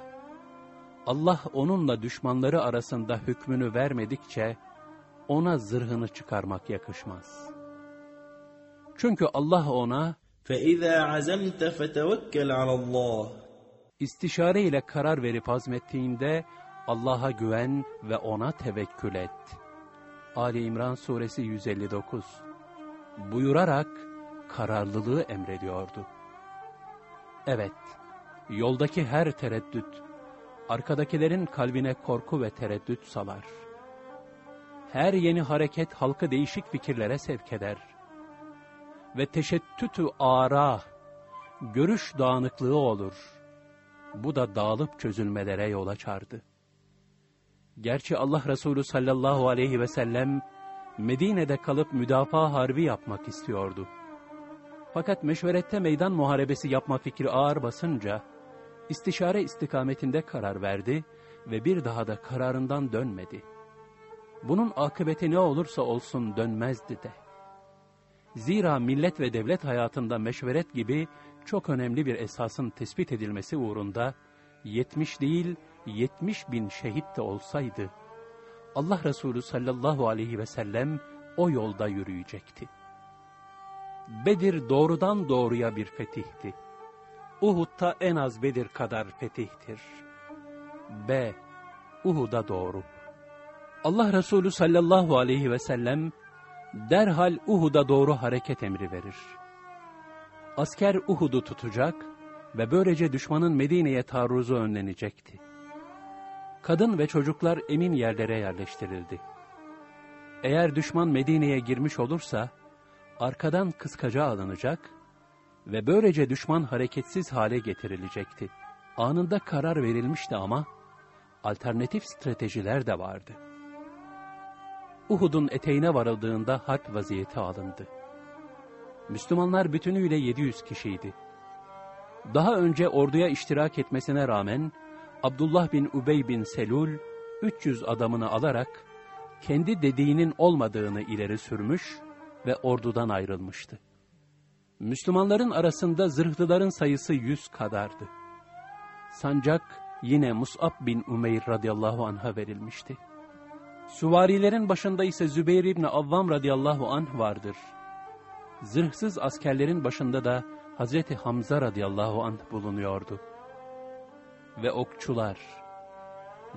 Allah onunla düşmanları arasında hükmünü vermedikçe ona zırhını çıkarmak yakışmaz. Çünkü Allah ona فَإِذَا عَزَمْتَ فَتَوَكَّلْ عَلَى اللّٰهِ istişare ile karar verip azmettiğinde Allah'a güven ve ona tevekkül et. Ali İmran suresi 159 buyurarak kararlılığı emrediyordu. Evet, yoldaki her tereddüt, arkadakilerin kalbine korku ve tereddüt salar. Her yeni hareket halkı değişik fikirlere sevk eder. Ve teşettütü ara, görüş dağınıklığı olur. Bu da dağılıp çözülmelere yol açardı. Gerçi Allah Resulü sallallahu aleyhi ve sellem, Medine'de kalıp müdafaa harbi yapmak istiyordu. Fakat meşverette meydan muharebesi yapma fikri ağır basınca, istişare istikametinde karar verdi ve bir daha da kararından dönmedi. Bunun akıbeti ne olursa olsun dönmezdi de. Zira millet ve devlet hayatında meşveret gibi çok önemli bir esasın tespit edilmesi uğrunda, 70 değil 70 bin şehit de olsaydı, Allah Resulü sallallahu aleyhi ve sellem o yolda yürüyecekti. Bedir doğrudan doğruya bir fetihti. Uhud'da en az Bedir kadar fetihtir. B. Uhud'a doğru. Allah Resulü sallallahu aleyhi ve sellem derhal Uhud'a doğru hareket emri verir. Asker Uhud'u tutacak ve böylece düşmanın Medine'ye taarruzu önlenecekti. Kadın ve çocuklar emin yerlere yerleştirildi. Eğer düşman Medine'ye girmiş olursa, arkadan kıskaca alınacak ve böylece düşman hareketsiz hale getirilecekti. Anında karar verilmişti ama, alternatif stratejiler de vardı. Uhud'un eteğine varıldığında harp vaziyeti alındı. Müslümanlar bütünüyle 700 kişiydi. Daha önce orduya iştirak etmesine rağmen, Abdullah bin Ubey bin Selul 300 adamını alarak kendi dediğinin olmadığını ileri sürmüş ve ordudan ayrılmıştı. Müslümanların arasında zırhlıların sayısı yüz kadardı. Sancak yine Mus'ab bin Umeyr radıyallahu anh'a verilmişti. Süvarilerin başında ise Zübeyir İbni Avvam radıyallahu anh vardır. Zırhsız askerlerin başında da Hazreti Hamza radıyallahu anh bulunuyordu ve okçular,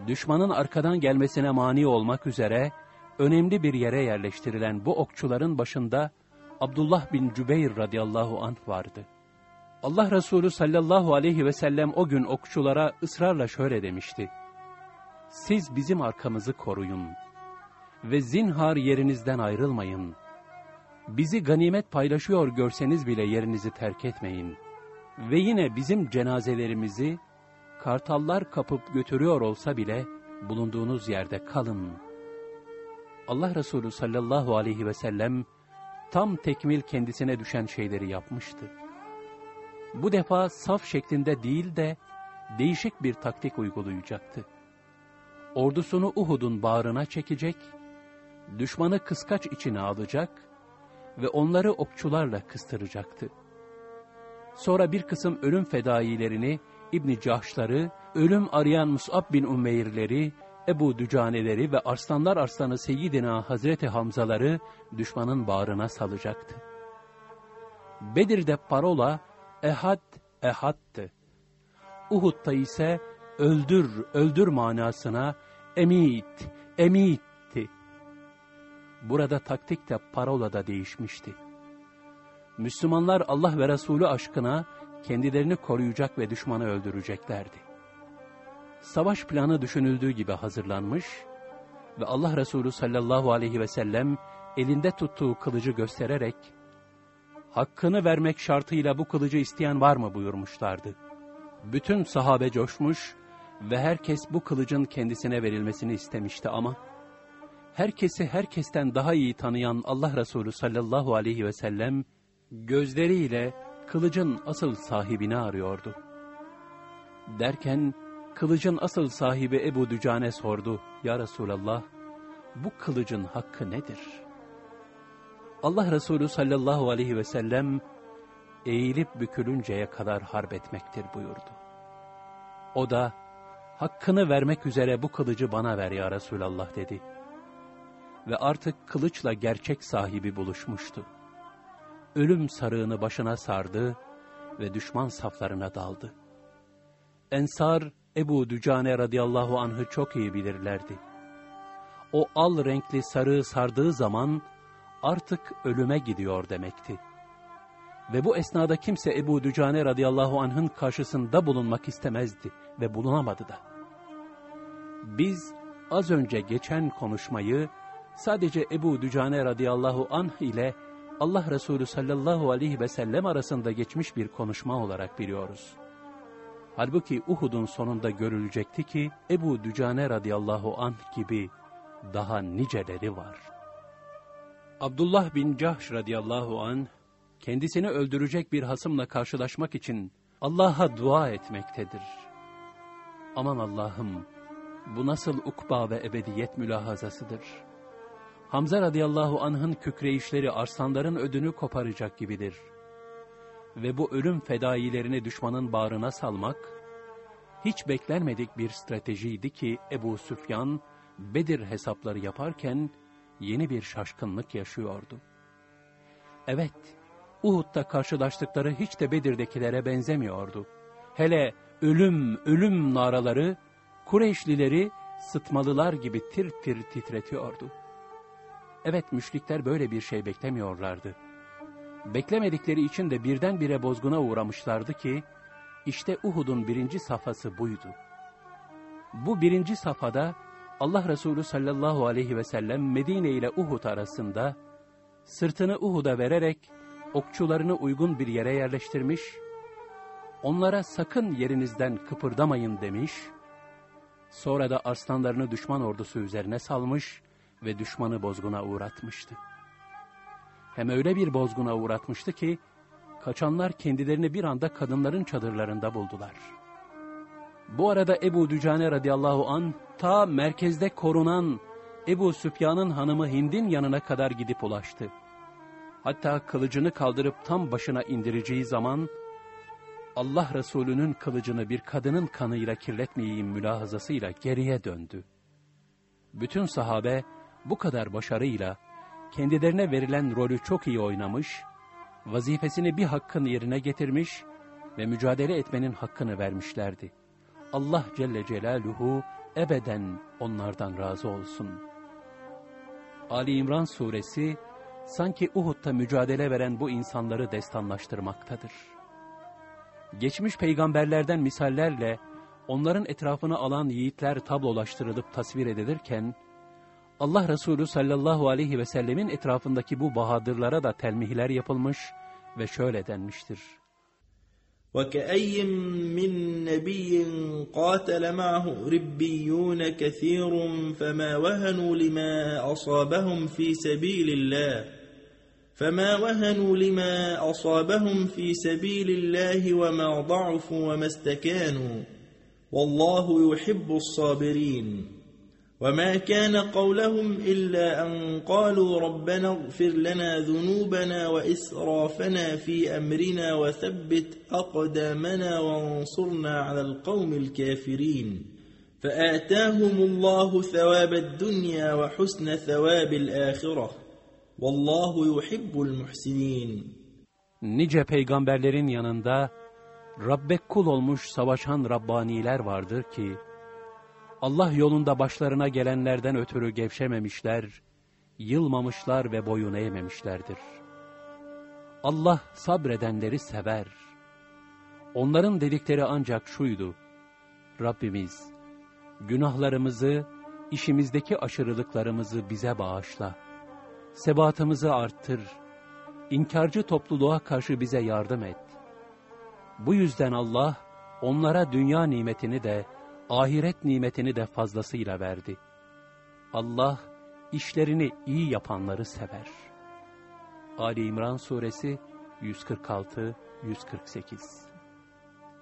düşmanın arkadan gelmesine mani olmak üzere önemli bir yere yerleştirilen bu okçuların başında Abdullah bin Cübeyr radıyallahu anh vardı. Allah Resulü sallallahu aleyhi ve sellem o gün okçulara ısrarla şöyle demişti. Siz bizim arkamızı koruyun ve zinhar yerinizden ayrılmayın. Bizi ganimet paylaşıyor görseniz bile yerinizi terk etmeyin. Ve yine bizim cenazelerimizi kartallar kapıp götürüyor olsa bile bulunduğunuz yerde kalın. Allah Resulü sallallahu aleyhi ve sellem tam tekmil kendisine düşen şeyleri yapmıştı. Bu defa saf şeklinde değil de değişik bir taktik uygulayacaktı. Ordusunu Uhud'un bağrına çekecek, düşmanı kıskaç içine alacak ve onları okçularla kıstıracaktı. Sonra bir kısım ölüm fedailerini İbni Cahşları, ölüm arayan Mus'ab bin Umeyr'leri Ebu Dücaneleri ve Arslanlar Arslanı Seyyidina Hazreti Hamzaları düşmanın bağrına salacaktı. Bedir'de parola ehad ehad'tı. Uhud'da ise öldür öldür manasına emit emitti. Burada taktik de parola da değişmişti. Müslümanlar Allah ve Resulü aşkına kendilerini koruyacak ve düşmanı öldüreceklerdi. Savaş planı düşünüldüğü gibi hazırlanmış ve Allah Resulü sallallahu aleyhi ve sellem elinde tuttuğu kılıcı göstererek hakkını vermek şartıyla bu kılıcı isteyen var mı buyurmuşlardı. Bütün sahabe coşmuş ve herkes bu kılıcın kendisine verilmesini istemişti ama herkesi herkesten daha iyi tanıyan Allah Resulü sallallahu aleyhi ve sellem gözleriyle kılıcın asıl sahibini arıyordu. Derken kılıcın asıl sahibi Ebu Dücane sordu. Ya Resulallah bu kılıcın hakkı nedir? Allah Resulü sallallahu aleyhi ve sellem eğilip bükülünceye kadar harp etmektir buyurdu. O da hakkını vermek üzere bu kılıcı bana ver ya Resulallah dedi. Ve artık kılıçla gerçek sahibi buluşmuştu ölüm sarığını başına sardı ve düşman saflarına daldı. Ensar Ebu Dücane radıyallahu anh'ı çok iyi bilirlerdi. O al renkli sarığı sardığı zaman artık ölüme gidiyor demekti. Ve bu esnada kimse Ebu Dücane radıyallahu anh'ın karşısında bulunmak istemezdi ve bulunamadı da. Biz az önce geçen konuşmayı sadece Ebu Dücane radıyallahu anh ile Allah Resulü sallallahu aleyhi ve sellem arasında geçmiş bir konuşma olarak biliyoruz. Halbuki Uhud'un sonunda görülecekti ki Ebu Dücane radıyallahu anh gibi daha niceleri var. Abdullah bin Cahş radıyallahu anh kendisini öldürecek bir hasımla karşılaşmak için Allah'a dua etmektedir. Aman Allah'ım bu nasıl ukba ve ebediyet mülahazasıdır.'' Hamza radıyallahu anh'ın kükreyişleri arslanların ödünü koparacak gibidir. Ve bu ölüm fedailerini düşmanın bağrına salmak, hiç beklenmedik bir stratejiydi ki Ebu Süfyan, Bedir hesapları yaparken yeni bir şaşkınlık yaşıyordu. Evet, Uhud'da karşılaştıkları hiç de Bedir'dekilere benzemiyordu. Hele ölüm, ölüm naraları, Kureyşlileri sıtmalılar gibi tir tir titretiyordu. Evet müşrikler böyle bir şey beklemiyorlardı. Beklemedikleri için de birdenbire bozguna uğramışlardı ki, işte Uhud'un birinci safhası buydu. Bu birinci safhada Allah Resulü sallallahu aleyhi ve sellem Medine ile Uhud arasında sırtını Uhud'a vererek okçularını uygun bir yere yerleştirmiş, onlara sakın yerinizden kıpırdamayın demiş, sonra da arslanlarını düşman ordusu üzerine salmış ve düşmanı bozguna uğratmıştı. Hem öyle bir bozguna uğratmıştı ki, kaçanlar kendilerini bir anda kadınların çadırlarında buldular. Bu arada Ebu Dücane radıyallahu an ta merkezde korunan Ebu Süfyan'ın hanımı Hind'in yanına kadar gidip ulaştı. Hatta kılıcını kaldırıp tam başına indireceği zaman, Allah Resulü'nün kılıcını bir kadının kanıyla kirletmeyeyim mülahazasıyla geriye döndü. Bütün sahabe, bu kadar başarıyla kendilerine verilen rolü çok iyi oynamış, vazifesini bir hakkın yerine getirmiş ve mücadele etmenin hakkını vermişlerdi. Allah Celle Celaluhu ebeden onlardan razı olsun. Ali İmran suresi sanki Uhud'da mücadele veren bu insanları destanlaştırmaktadır Geçmiş peygamberlerden misallerle onların etrafını alan yiğitler tablolaştırılıp tasvir edilirken, Allah Resulü sallallahu aleyhi ve sellemin etrafındaki bu bahadırlara da telmihler yapılmış ve şöyle denmiştir. وَكَأَيٍّ مِّن نَّبِيٍّ قَاتَلَ مَعَهُ رِبِّيُّونَ كَثِيرٌ فَمَا وَهَنُوا لِمَا أَصَابَهُمْ فِي سَبِيلِ اللَّهِ فما وهنوا لما أصابهم في سبيل الله وما ضعفوا وما استكانوا والله يحب الصابرين. وما كان قولهم إلا أن قالوا ربنا اغفر لنا ذنوبنا وإسرافنا في أمرنا وثبت أقدامنا وانصرنا على القوم الكافرين. فآتاهم الله ثواب الدنيا وحسن ثواب الآخرة. Vallahu yuhibbul muhsinin. Nice peygamberlerin yanında Rabbek kul olmuş savaşan Rabbaniler vardır ki, Allah yolunda başlarına gelenlerden ötürü gevşememişler, yılmamışlar ve boyun eğmemişlerdir. Allah sabredenleri sever. Onların dedikleri ancak şuydu, Rabbimiz, günahlarımızı, işimizdeki aşırılıklarımızı bize bağışla.'' Sebatımızı arttır. İnkarcı topluluğa karşı bize yardım et. Bu yüzden Allah, onlara dünya nimetini de, ahiret nimetini de fazlasıyla verdi. Allah, işlerini iyi yapanları sever. Ali İmran Suresi 146-148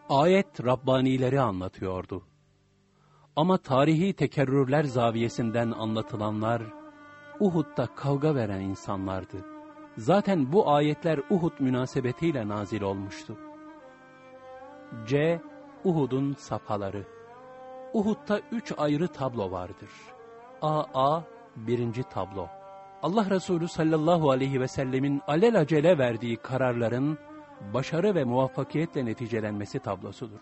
Ayet Rabbanileri anlatıyordu. Ama tarihi tekerrürler zaviyesinden anlatılanlar, Uhud'da kavga veren insanlardı. Zaten bu ayetler Uhud münasebetiyle nazil olmuştu. C. Uhud'un safhaları Uhud'da üç ayrı tablo vardır. A. A. Birinci tablo. Allah Resulü sallallahu aleyhi ve sellemin alelacele verdiği kararların başarı ve muvaffakiyetle neticelenmesi tablosudur.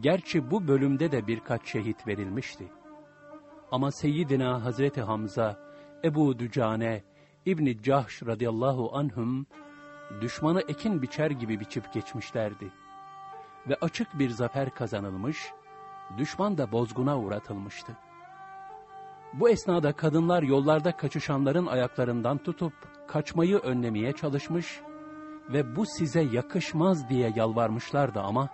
Gerçi bu bölümde de birkaç şehit verilmişti. Ama Seyyidina Hazreti Hamza, Ebu Dücane, İbni Cahş radıyallahu anhum, düşmanı ekin biçer gibi biçip geçmişlerdi. Ve açık bir zafer kazanılmış, düşman da bozguna uğratılmıştı. Bu esnada kadınlar yollarda kaçışanların ayaklarından tutup kaçmayı önlemeye çalışmış ve bu size yakışmaz diye yalvarmışlardı ama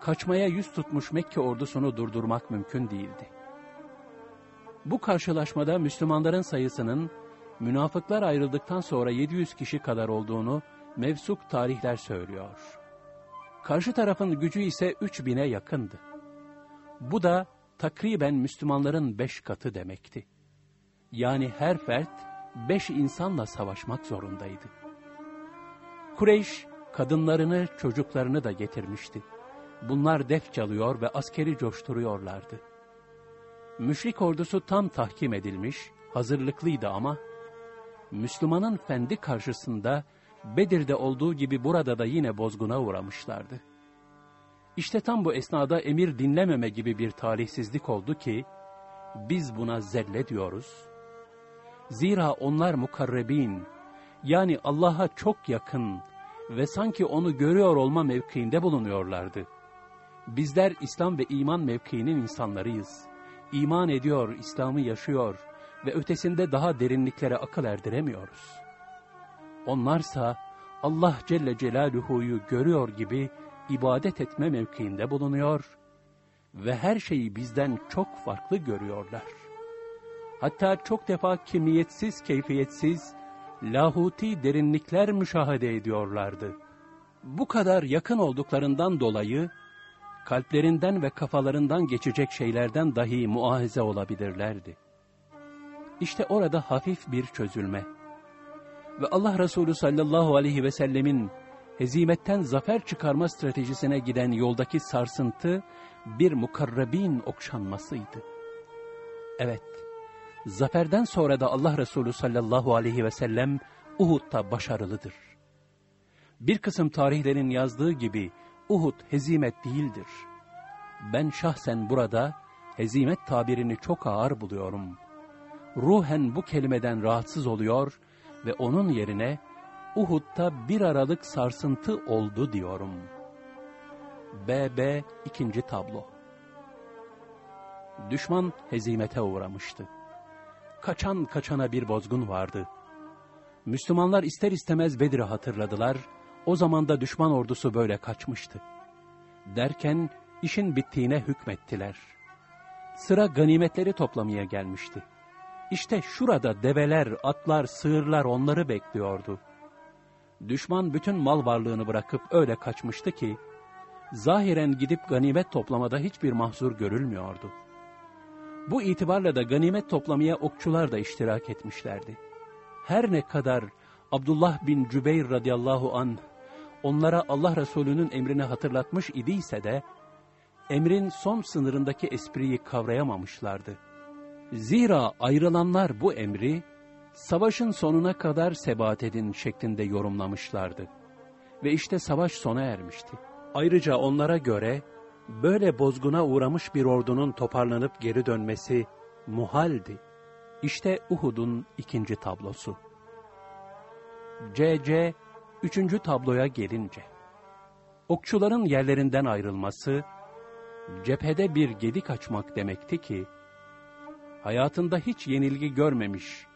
kaçmaya yüz tutmuş Mekke ordusunu durdurmak mümkün değildi. Bu karşılaşmada Müslümanların sayısının münafıklar ayrıldıktan sonra 700 kişi kadar olduğunu mevsuk tarihler söylüyor. Karşı tarafın gücü ise 3000'e yakındı. Bu da takriben Müslümanların beş katı demekti. Yani her fert beş insanla savaşmak zorundaydı. Kureyş kadınlarını, çocuklarını da getirmişti. Bunlar def çalıyor ve askeri coşturuyorlardı. Müşrik ordusu tam tahkim edilmiş, hazırlıklıydı ama, Müslümanın fendi karşısında Bedir'de olduğu gibi burada da yine bozguna uğramışlardı. İşte tam bu esnada emir dinlememe gibi bir talihsizlik oldu ki, biz buna zelle diyoruz. Zira onlar mukarrebin, yani Allah'a çok yakın ve sanki onu görüyor olma mevkiinde bulunuyorlardı. Bizler İslam ve iman mevkiinin insanlarıyız. İman ediyor, İslam'ı yaşıyor ve ötesinde daha derinliklere akıl erdiremiyoruz. Onlarsa Allah Celle Celaluhu'yu görüyor gibi ibadet etme mevkiinde bulunuyor ve her şeyi bizden çok farklı görüyorlar. Hatta çok defa kimiyetsiz, keyfiyetsiz, lahuti derinlikler müşahede ediyorlardı. Bu kadar yakın olduklarından dolayı, kalplerinden ve kafalarından geçecek şeylerden dahi muahize olabilirlerdi. İşte orada hafif bir çözülme. Ve Allah Resulü sallallahu aleyhi ve sellemin hezimetten zafer çıkarma stratejisine giden yoldaki sarsıntı bir mukarrabin okşanmasıydı. Evet, zaferden sonra da Allah Resulü sallallahu aleyhi ve sellem Uhud'da başarılıdır. Bir kısım tarihlerin yazdığı gibi Uhud hezimet değildir. Ben şahsen burada hezimet tabirini çok ağır buluyorum. Ruhen bu kelimeden rahatsız oluyor ve onun yerine Uhud'da bir aralık sarsıntı oldu diyorum. BB ikinci tablo. Düşman hezimete uğramıştı. Kaçan kaçana bir bozgun vardı. Müslümanlar ister istemez Bedir'i hatırladılar. O zaman da düşman ordusu böyle kaçmıştı. Derken işin bittiğine hükmettiler. Sıra ganimetleri toplamaya gelmişti. İşte şurada develer, atlar, sığırlar onları bekliyordu. Düşman bütün mal varlığını bırakıp öyle kaçmıştı ki, zahiren gidip ganimet toplamada hiçbir mahzur görülmüyordu. Bu itibarla da ganimet toplamaya okçular da iştirak etmişlerdi. Her ne kadar Abdullah bin Cübeyr radıyallahu an onlara Allah Resulü'nün emrini hatırlatmış idiyse de, emrin son sınırındaki espriyi kavrayamamışlardı. Zira ayrılanlar bu emri, savaşın sonuna kadar sebat edin şeklinde yorumlamışlardı. Ve işte savaş sona ermişti. Ayrıca onlara göre, böyle bozguna uğramış bir ordunun toparlanıp geri dönmesi muhaldi. İşte Uhud'un ikinci tablosu. C.C. üçüncü tabloya gelince, okçuların yerlerinden ayrılması, cephede bir gedik açmak demekti ki, hayatında hiç yenilgi görmemiş,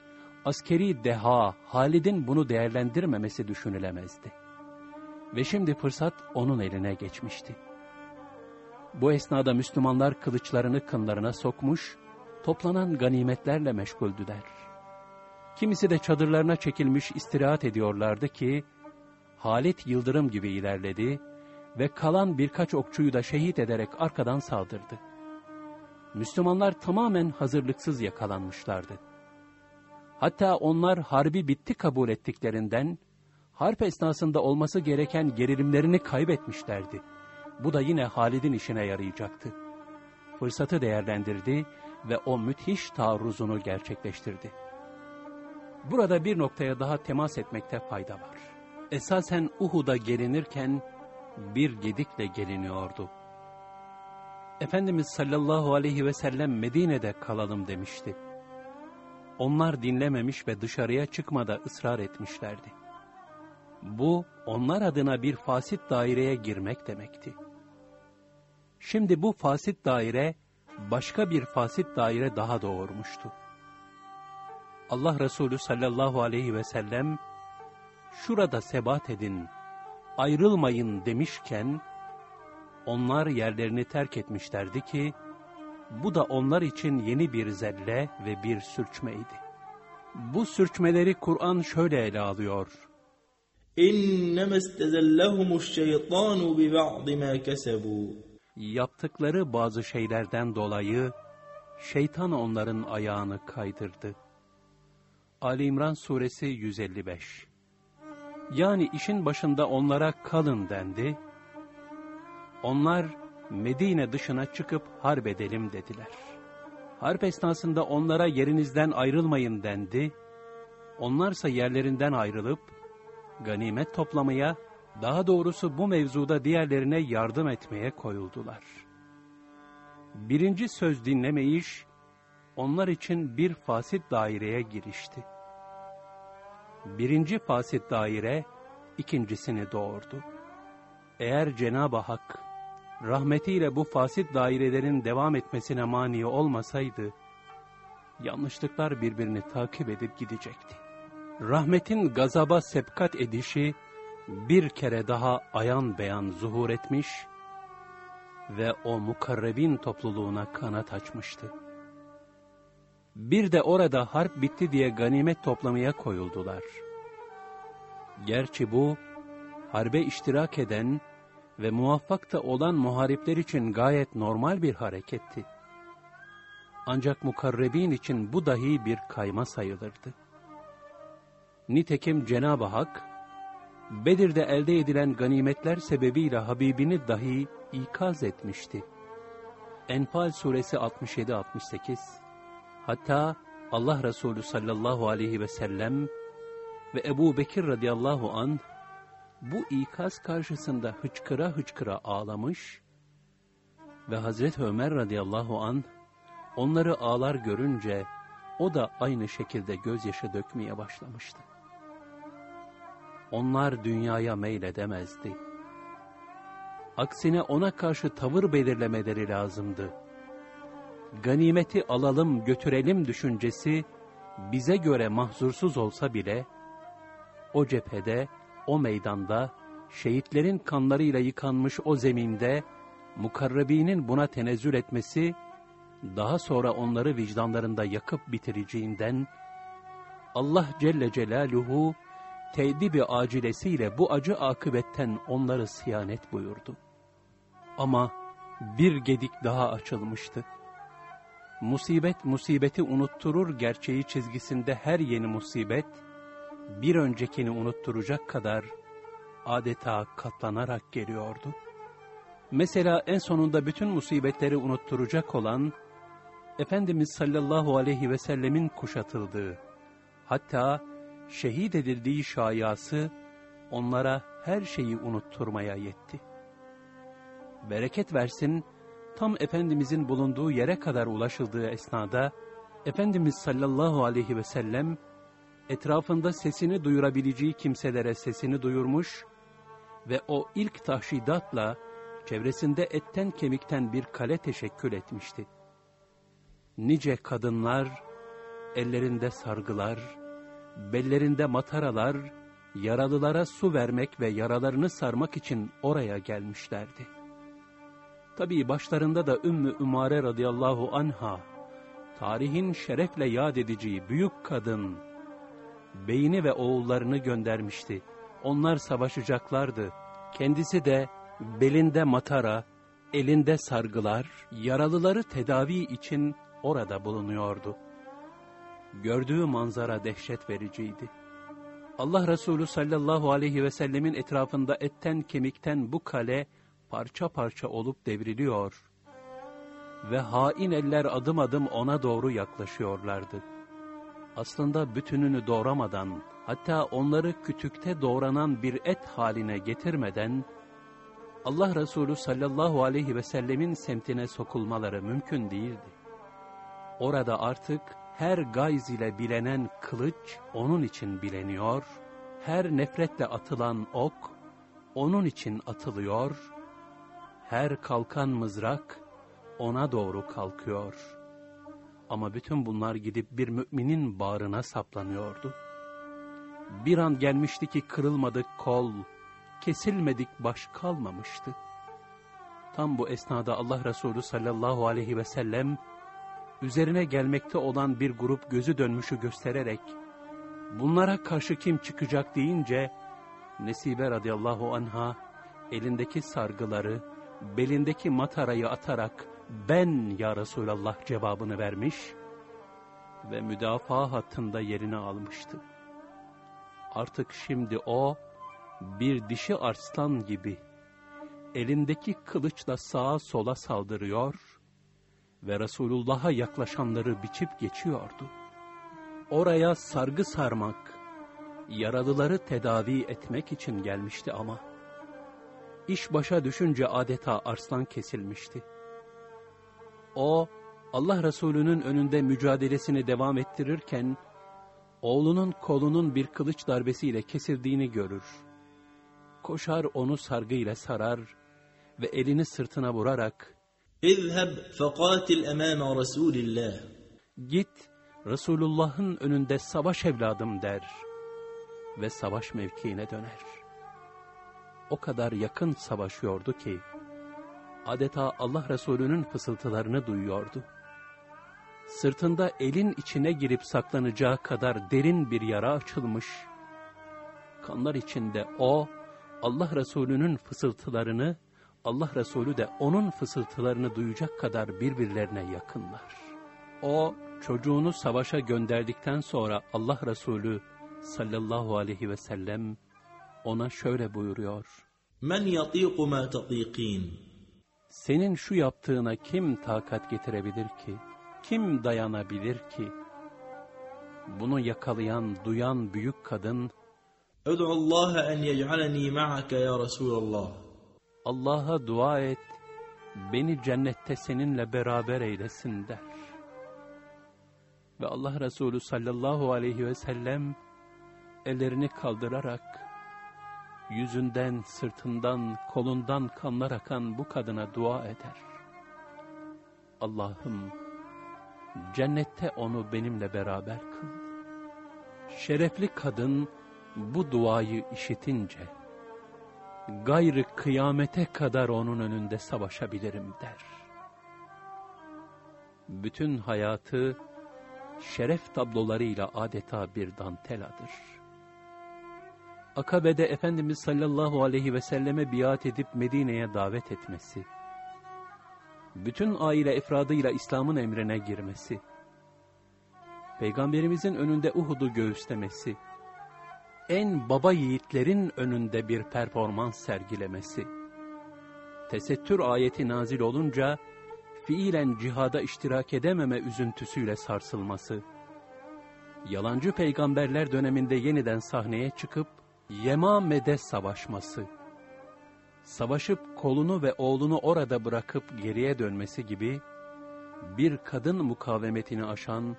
askeri deha Halid'in bunu değerlendirmemesi düşünülemezdi. Ve şimdi fırsat onun eline geçmişti. Bu esnada Müslümanlar kılıçlarını kınlarına sokmuş, toplanan ganimetlerle meşguldüler. Kimisi de çadırlarına çekilmiş istirahat ediyorlardı ki, Halit yıldırım gibi ilerledi ve kalan birkaç okçuyu da şehit ederek arkadan saldırdı. Müslümanlar tamamen hazırlıksız yakalanmışlardı. Hatta onlar harbi bitti kabul ettiklerinden, harp esnasında olması gereken gerilimlerini kaybetmişlerdi. Bu da yine Halid'in işine yarayacaktı. Fırsatı değerlendirdi ve o müthiş taarruzunu gerçekleştirdi. Burada bir noktaya daha temas etmekte fayda var. Esasen Uhud'a gelinirken bir gedikle geliniyordu. Efendimiz sallallahu aleyhi ve sellem Medine'de kalalım demişti. Onlar dinlememiş ve dışarıya çıkmada ısrar etmişlerdi. Bu, onlar adına bir fasit daireye girmek demekti. Şimdi bu fasit daire, başka bir fasit daire daha doğurmuştu. Allah Resulü sallallahu aleyhi ve sellem, şurada sebat edin, ayrılmayın demişken, onlar yerlerini terk etmişlerdi ki, bu da onlar için yeni bir zelle ve bir sürçmeydi. Bu sürçmeleri Kur'an şöyle ele alıyor. إنما استزلهم الشيطان ببعض ما كسبوا Yaptıkları bazı şeylerden dolayı şeytan onların ayağını kaydırdı. Ali İmran suresi 155 yani işin başında onlara kalın dendi. Onlar Medine dışına çıkıp harp edelim dediler. Harp esnasında onlara yerinizden ayrılmayın dendi. Onlarsa yerlerinden ayrılıp ganimet toplamaya, daha doğrusu bu mevzuda diğerlerine yardım etmeye koyuldular. Birinci söz dinlemeyiş, onlar için bir fasit daireye girişti. Birinci fasit daire, ikincisini doğurdu. Eğer Cenab-ı Hak, rahmetiyle bu fasit dairelerin devam etmesine mani olmasaydı, yanlışlıklar birbirini takip edip gidecekti. Rahmetin gazaba sepkat edişi bir kere daha ayan beyan zuhur etmiş ve o mukarrebin topluluğuna kanat açmıştı. Bir de orada harp bitti diye ganimet toplamaya koyuldular. Gerçi bu, harbe iştirak eden ve muvaffak da olan muharipler için gayet normal bir hareketti. Ancak mukarrebin için bu dahi bir kayma sayılırdı. Nitekim Cenab-ı Hak, Bedir'de elde edilen ganimetler sebebiyle Habibini dahi ikaz etmişti. Enfal suresi 67-68 Hatta Allah Resulü sallallahu aleyhi ve sellem ve Ebu Bekir radıyallahu an bu ikaz karşısında hıçkıra hıçkıra ağlamış ve Hazreti Ömer radıyallahu an onları ağlar görünce o da aynı şekilde gözyaşı dökmeye başlamıştı. Onlar dünyaya meyledemezdi. Aksine ona karşı tavır belirlemeleri lazımdı. Ganimeti alalım götürelim düşüncesi bize göre mahzursuz olsa bile, o cephede, o meydanda, şehitlerin kanlarıyla yıkanmış o zeminde, mukarrebinin buna tenezzül etmesi, daha sonra onları vicdanlarında yakıp bitireceğinden, Allah Celle Celaluhu, tedibi acilesiyle bu acı akıbetten onları siyanet buyurdu. Ama bir gedik daha açılmıştı. Musibet musibeti unutturur gerçeği çizgisinde her yeni musibet, bir öncekini unutturacak kadar adeta katlanarak geliyordu. Mesela en sonunda bütün musibetleri unutturacak olan, Efendimiz sallallahu aleyhi ve sellemin kuşatıldığı, hatta şehit edildiği şayası onlara her şeyi unutturmaya yetti. Bereket versin, tam Efendimizin bulunduğu yere kadar ulaşıldığı esnada, Efendimiz sallallahu aleyhi ve sellem, etrafında sesini duyurabileceği kimselere sesini duyurmuş ve o ilk tahşidatla çevresinde etten kemikten bir kale teşekkül etmişti. Nice kadınlar, ellerinde sargılar, bellerinde mataralar, yaralılara su vermek ve yaralarını sarmak için oraya gelmişlerdi. Tabii başlarında da Ümmü Ümare radıyallahu anha, tarihin şerefle yad edeceği büyük kadın, beyni ve oğullarını göndermişti. Onlar savaşacaklardı. Kendisi de belinde matara, elinde sargılar, yaralıları tedavi için orada bulunuyordu. Gördüğü manzara dehşet vericiydi. Allah Resulü sallallahu aleyhi ve sellemin etrafında etten kemikten bu kale parça parça olup devriliyor ve hain eller adım adım ona doğru yaklaşıyorlardı. Aslında bütününü doğramadan, hatta onları kütükte doğranan bir et haline getirmeden, Allah Resulü sallallahu aleyhi ve sellemin semtine sokulmaları mümkün değildi. Orada artık her gayz ile bilenen kılıç onun için bileniyor, her nefretle atılan ok onun için atılıyor, her kalkan mızrak ona doğru kalkıyor. Ama bütün bunlar gidip bir müminin bağrına saplanıyordu. Bir an gelmişti ki kırılmadık kol, kesilmedik baş kalmamıştı. Tam bu esnada Allah Resulü sallallahu aleyhi ve sellem, üzerine gelmekte olan bir grup gözü dönmüşü göstererek, bunlara karşı kim çıkacak deyince, Nesibe radıyallahu anha, elindeki sargıları, belindeki matarayı atarak, ben ya Resulallah cevabını vermiş ve müdafaa hattında yerini almıştı. Artık şimdi o, bir dişi arslan gibi, elindeki kılıçla sağa sola saldırıyor ve Resulullah'a yaklaşanları biçip geçiyordu. Oraya sargı sarmak, yaralıları tedavi etmek için gelmişti ama, iş başa düşünce adeta arslan kesilmişti. O, Allah Resulü'nün önünde mücadelesini devam ettirirken, oğlunun kolunun bir kılıç darbesiyle kesildiğini görür. Koşar onu sargıyla sarar ve elini sırtına vurarak, اذهب فقاتل أمام رسول الله Git, Resulullah'ın önünde savaş evladım der ve savaş mevkiine döner. O kadar yakın savaşıyordu ki, adeta Allah Resulü'nün fısıltılarını duyuyordu. Sırtında elin içine girip saklanacağı kadar derin bir yara açılmış. Kanlar içinde o, Allah Resulü'nün fısıltılarını, Allah Resulü de onun fısıltılarını duyacak kadar birbirlerine yakınlar. O, çocuğunu savaşa gönderdikten sonra Allah Resulü sallallahu aleyhi ve sellem ona şöyle buyuruyor. Men yatiqu ma tatiqin. Senin şu yaptığına kim takat getirebilir ki? Kim dayanabilir ki? Bunu yakalayan, duyan büyük kadın Öd'u Allah en yec'aleni ma'aka ya Resulallah. Allah'a dua et, beni cennette seninle beraber eylesin der. Ve Allah Resulü sallallahu aleyhi ve sellem ellerini kaldırarak yüzünden, sırtından, kolundan kanlar akan bu kadına dua eder. Allah'ım cennette onu benimle beraber kıl. Şerefli kadın bu duayı işitince gayrı kıyamete kadar onun önünde savaşabilirim der. Bütün hayatı şeref tablolarıyla adeta bir danteladır. Akabe'de Efendimiz sallallahu aleyhi ve selleme biat edip Medine'ye davet etmesi, bütün aile efradıyla İslam'ın emrine girmesi, Peygamberimizin önünde Uhud'u göğüslemesi, en baba yiğitlerin önünde bir performans sergilemesi, Tesettür ayeti nazil olunca, fiilen cihada iştirak edememe üzüntüsüyle sarsılması, yalancı peygamberler döneminde yeniden sahneye çıkıp, Yemame'de savaşması, savaşıp kolunu ve oğlunu orada bırakıp geriye dönmesi gibi, bir kadın mukavemetini aşan,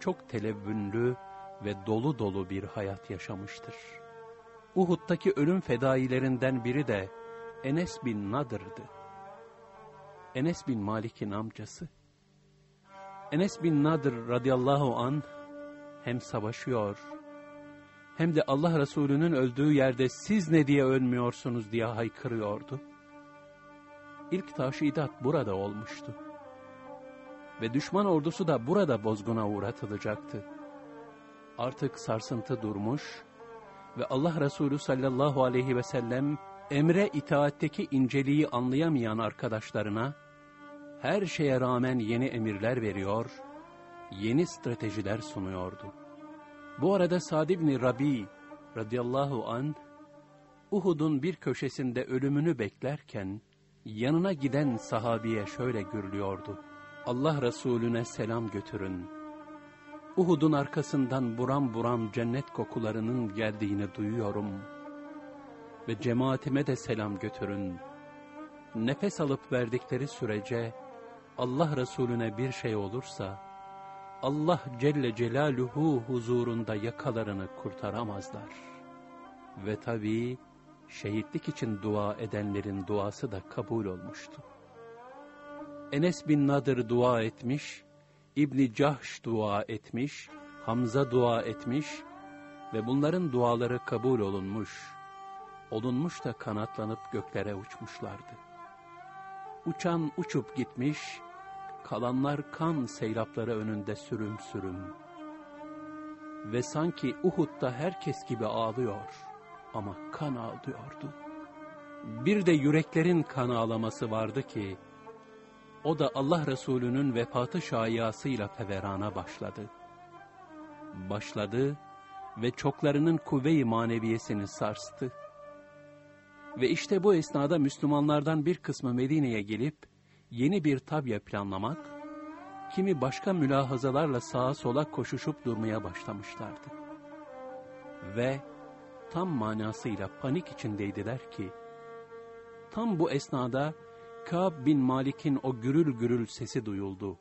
çok televvünlü ve dolu dolu bir hayat yaşamıştır. Uhud'daki ölüm fedailerinden biri de Enes bin Nadır'dı. Enes bin Malik'in amcası. Enes bin Nadır radıyallahu an hem savaşıyor hem de Allah Resulü'nün öldüğü yerde siz ne diye ölmüyorsunuz diye haykırıyordu. İlk taşidat burada olmuştu. Ve düşman ordusu da burada bozguna uğratılacaktı. Artık sarsıntı durmuş ve Allah Resulü sallallahu aleyhi ve sellem emre itaatteki inceliği anlayamayan arkadaşlarına her şeye rağmen yeni emirler veriyor, yeni stratejiler sunuyordu. Bu arada Sa'd ibn Rabi radıyallahu an Uhud'un bir köşesinde ölümünü beklerken yanına giden sahabiye şöyle gürlüyordu. Allah Resulüne selam götürün. Uhud'un arkasından buram buram cennet kokularının geldiğini duyuyorum. Ve cemaatime de selam götürün. Nefes alıp verdikleri sürece Allah Resulüne bir şey olursa, Allah Celle Celaluhu huzurunda yakalarını kurtaramazlar. Ve tabii şehitlik için dua edenlerin duası da kabul olmuştu. Enes bin Nadır dua etmiş, İbni Cahş dua etmiş, Hamza dua etmiş ve bunların duaları kabul olunmuş. Olunmuş da kanatlanıp göklere uçmuşlardı. Uçan uçup gitmiş, kalanlar kan seylapları önünde sürüm sürüm. Ve sanki Uhud'da herkes gibi ağlıyor ama kan ağlıyordu. Bir de yüreklerin kan ağlaması vardı ki, o da Allah Resulü'nün vefatı şayiasıyla feverana başladı. Başladı ve çoklarının kuvve-i maneviyesini sarstı. Ve işte bu esnada Müslümanlardan bir kısmı Medine'ye gelip yeni bir tabya planlamak, kimi başka mülahazalarla sağa sola koşuşup durmaya başlamışlardı. Ve tam manasıyla panik içindeydiler ki, tam bu esnada Kâb bin Malik'in o gürül gürül sesi duyuldu.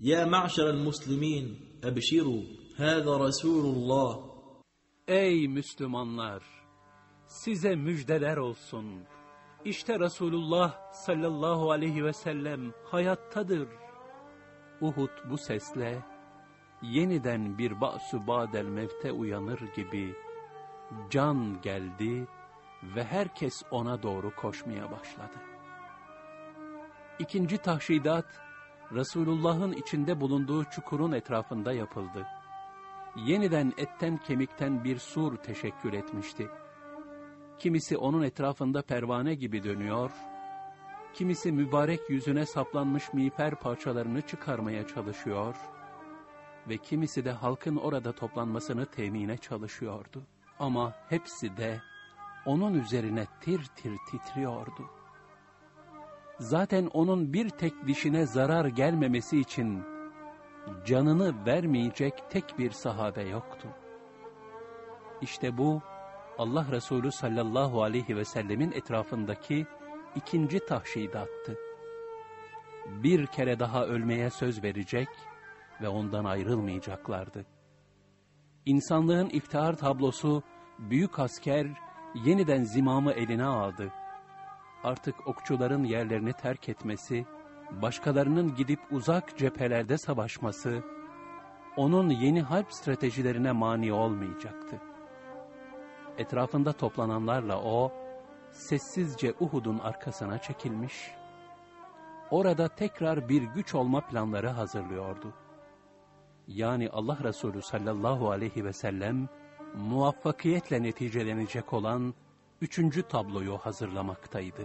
Ya ma'şerel muslimin, ebşiru, hâzâ Resulullah. Ey Müslümanlar! Size müjdeler olsun. İşte Resulullah sallallahu aleyhi ve sellem hayattadır. Uhud bu sesle yeniden bir ba'su ba'del mevte uyanır gibi can geldi ve herkes ona doğru koşmaya başladı. İkinci tahşidat, Resulullah'ın içinde bulunduğu çukurun etrafında yapıldı. Yeniden etten kemikten bir sur teşekkür etmişti. Kimisi onun etrafında pervane gibi dönüyor, kimisi mübarek yüzüne saplanmış miğfer parçalarını çıkarmaya çalışıyor ve kimisi de halkın orada toplanmasını temine çalışıyordu. Ama hepsi de onun üzerine tir tir titriyordu. Zaten onun bir tek dişine zarar gelmemesi için canını vermeyecek tek bir sahabe yoktu. İşte bu Allah Resulü sallallahu aleyhi ve sellemin etrafındaki ikinci tahşidattı. Bir kere daha ölmeye söz verecek ve ondan ayrılmayacaklardı. İnsanlığın iftihar tablosu büyük asker yeniden zimamı eline aldı artık okçuların yerlerini terk etmesi, başkalarının gidip uzak cephelerde savaşması, onun yeni harp stratejilerine mani olmayacaktı. Etrafında toplananlarla o, sessizce Uhud'un arkasına çekilmiş, orada tekrar bir güç olma planları hazırlıyordu. Yani Allah Resulü sallallahu aleyhi ve sellem, muvaffakiyetle neticelenecek olan üçüncü tabloyu hazırlamaktaydı.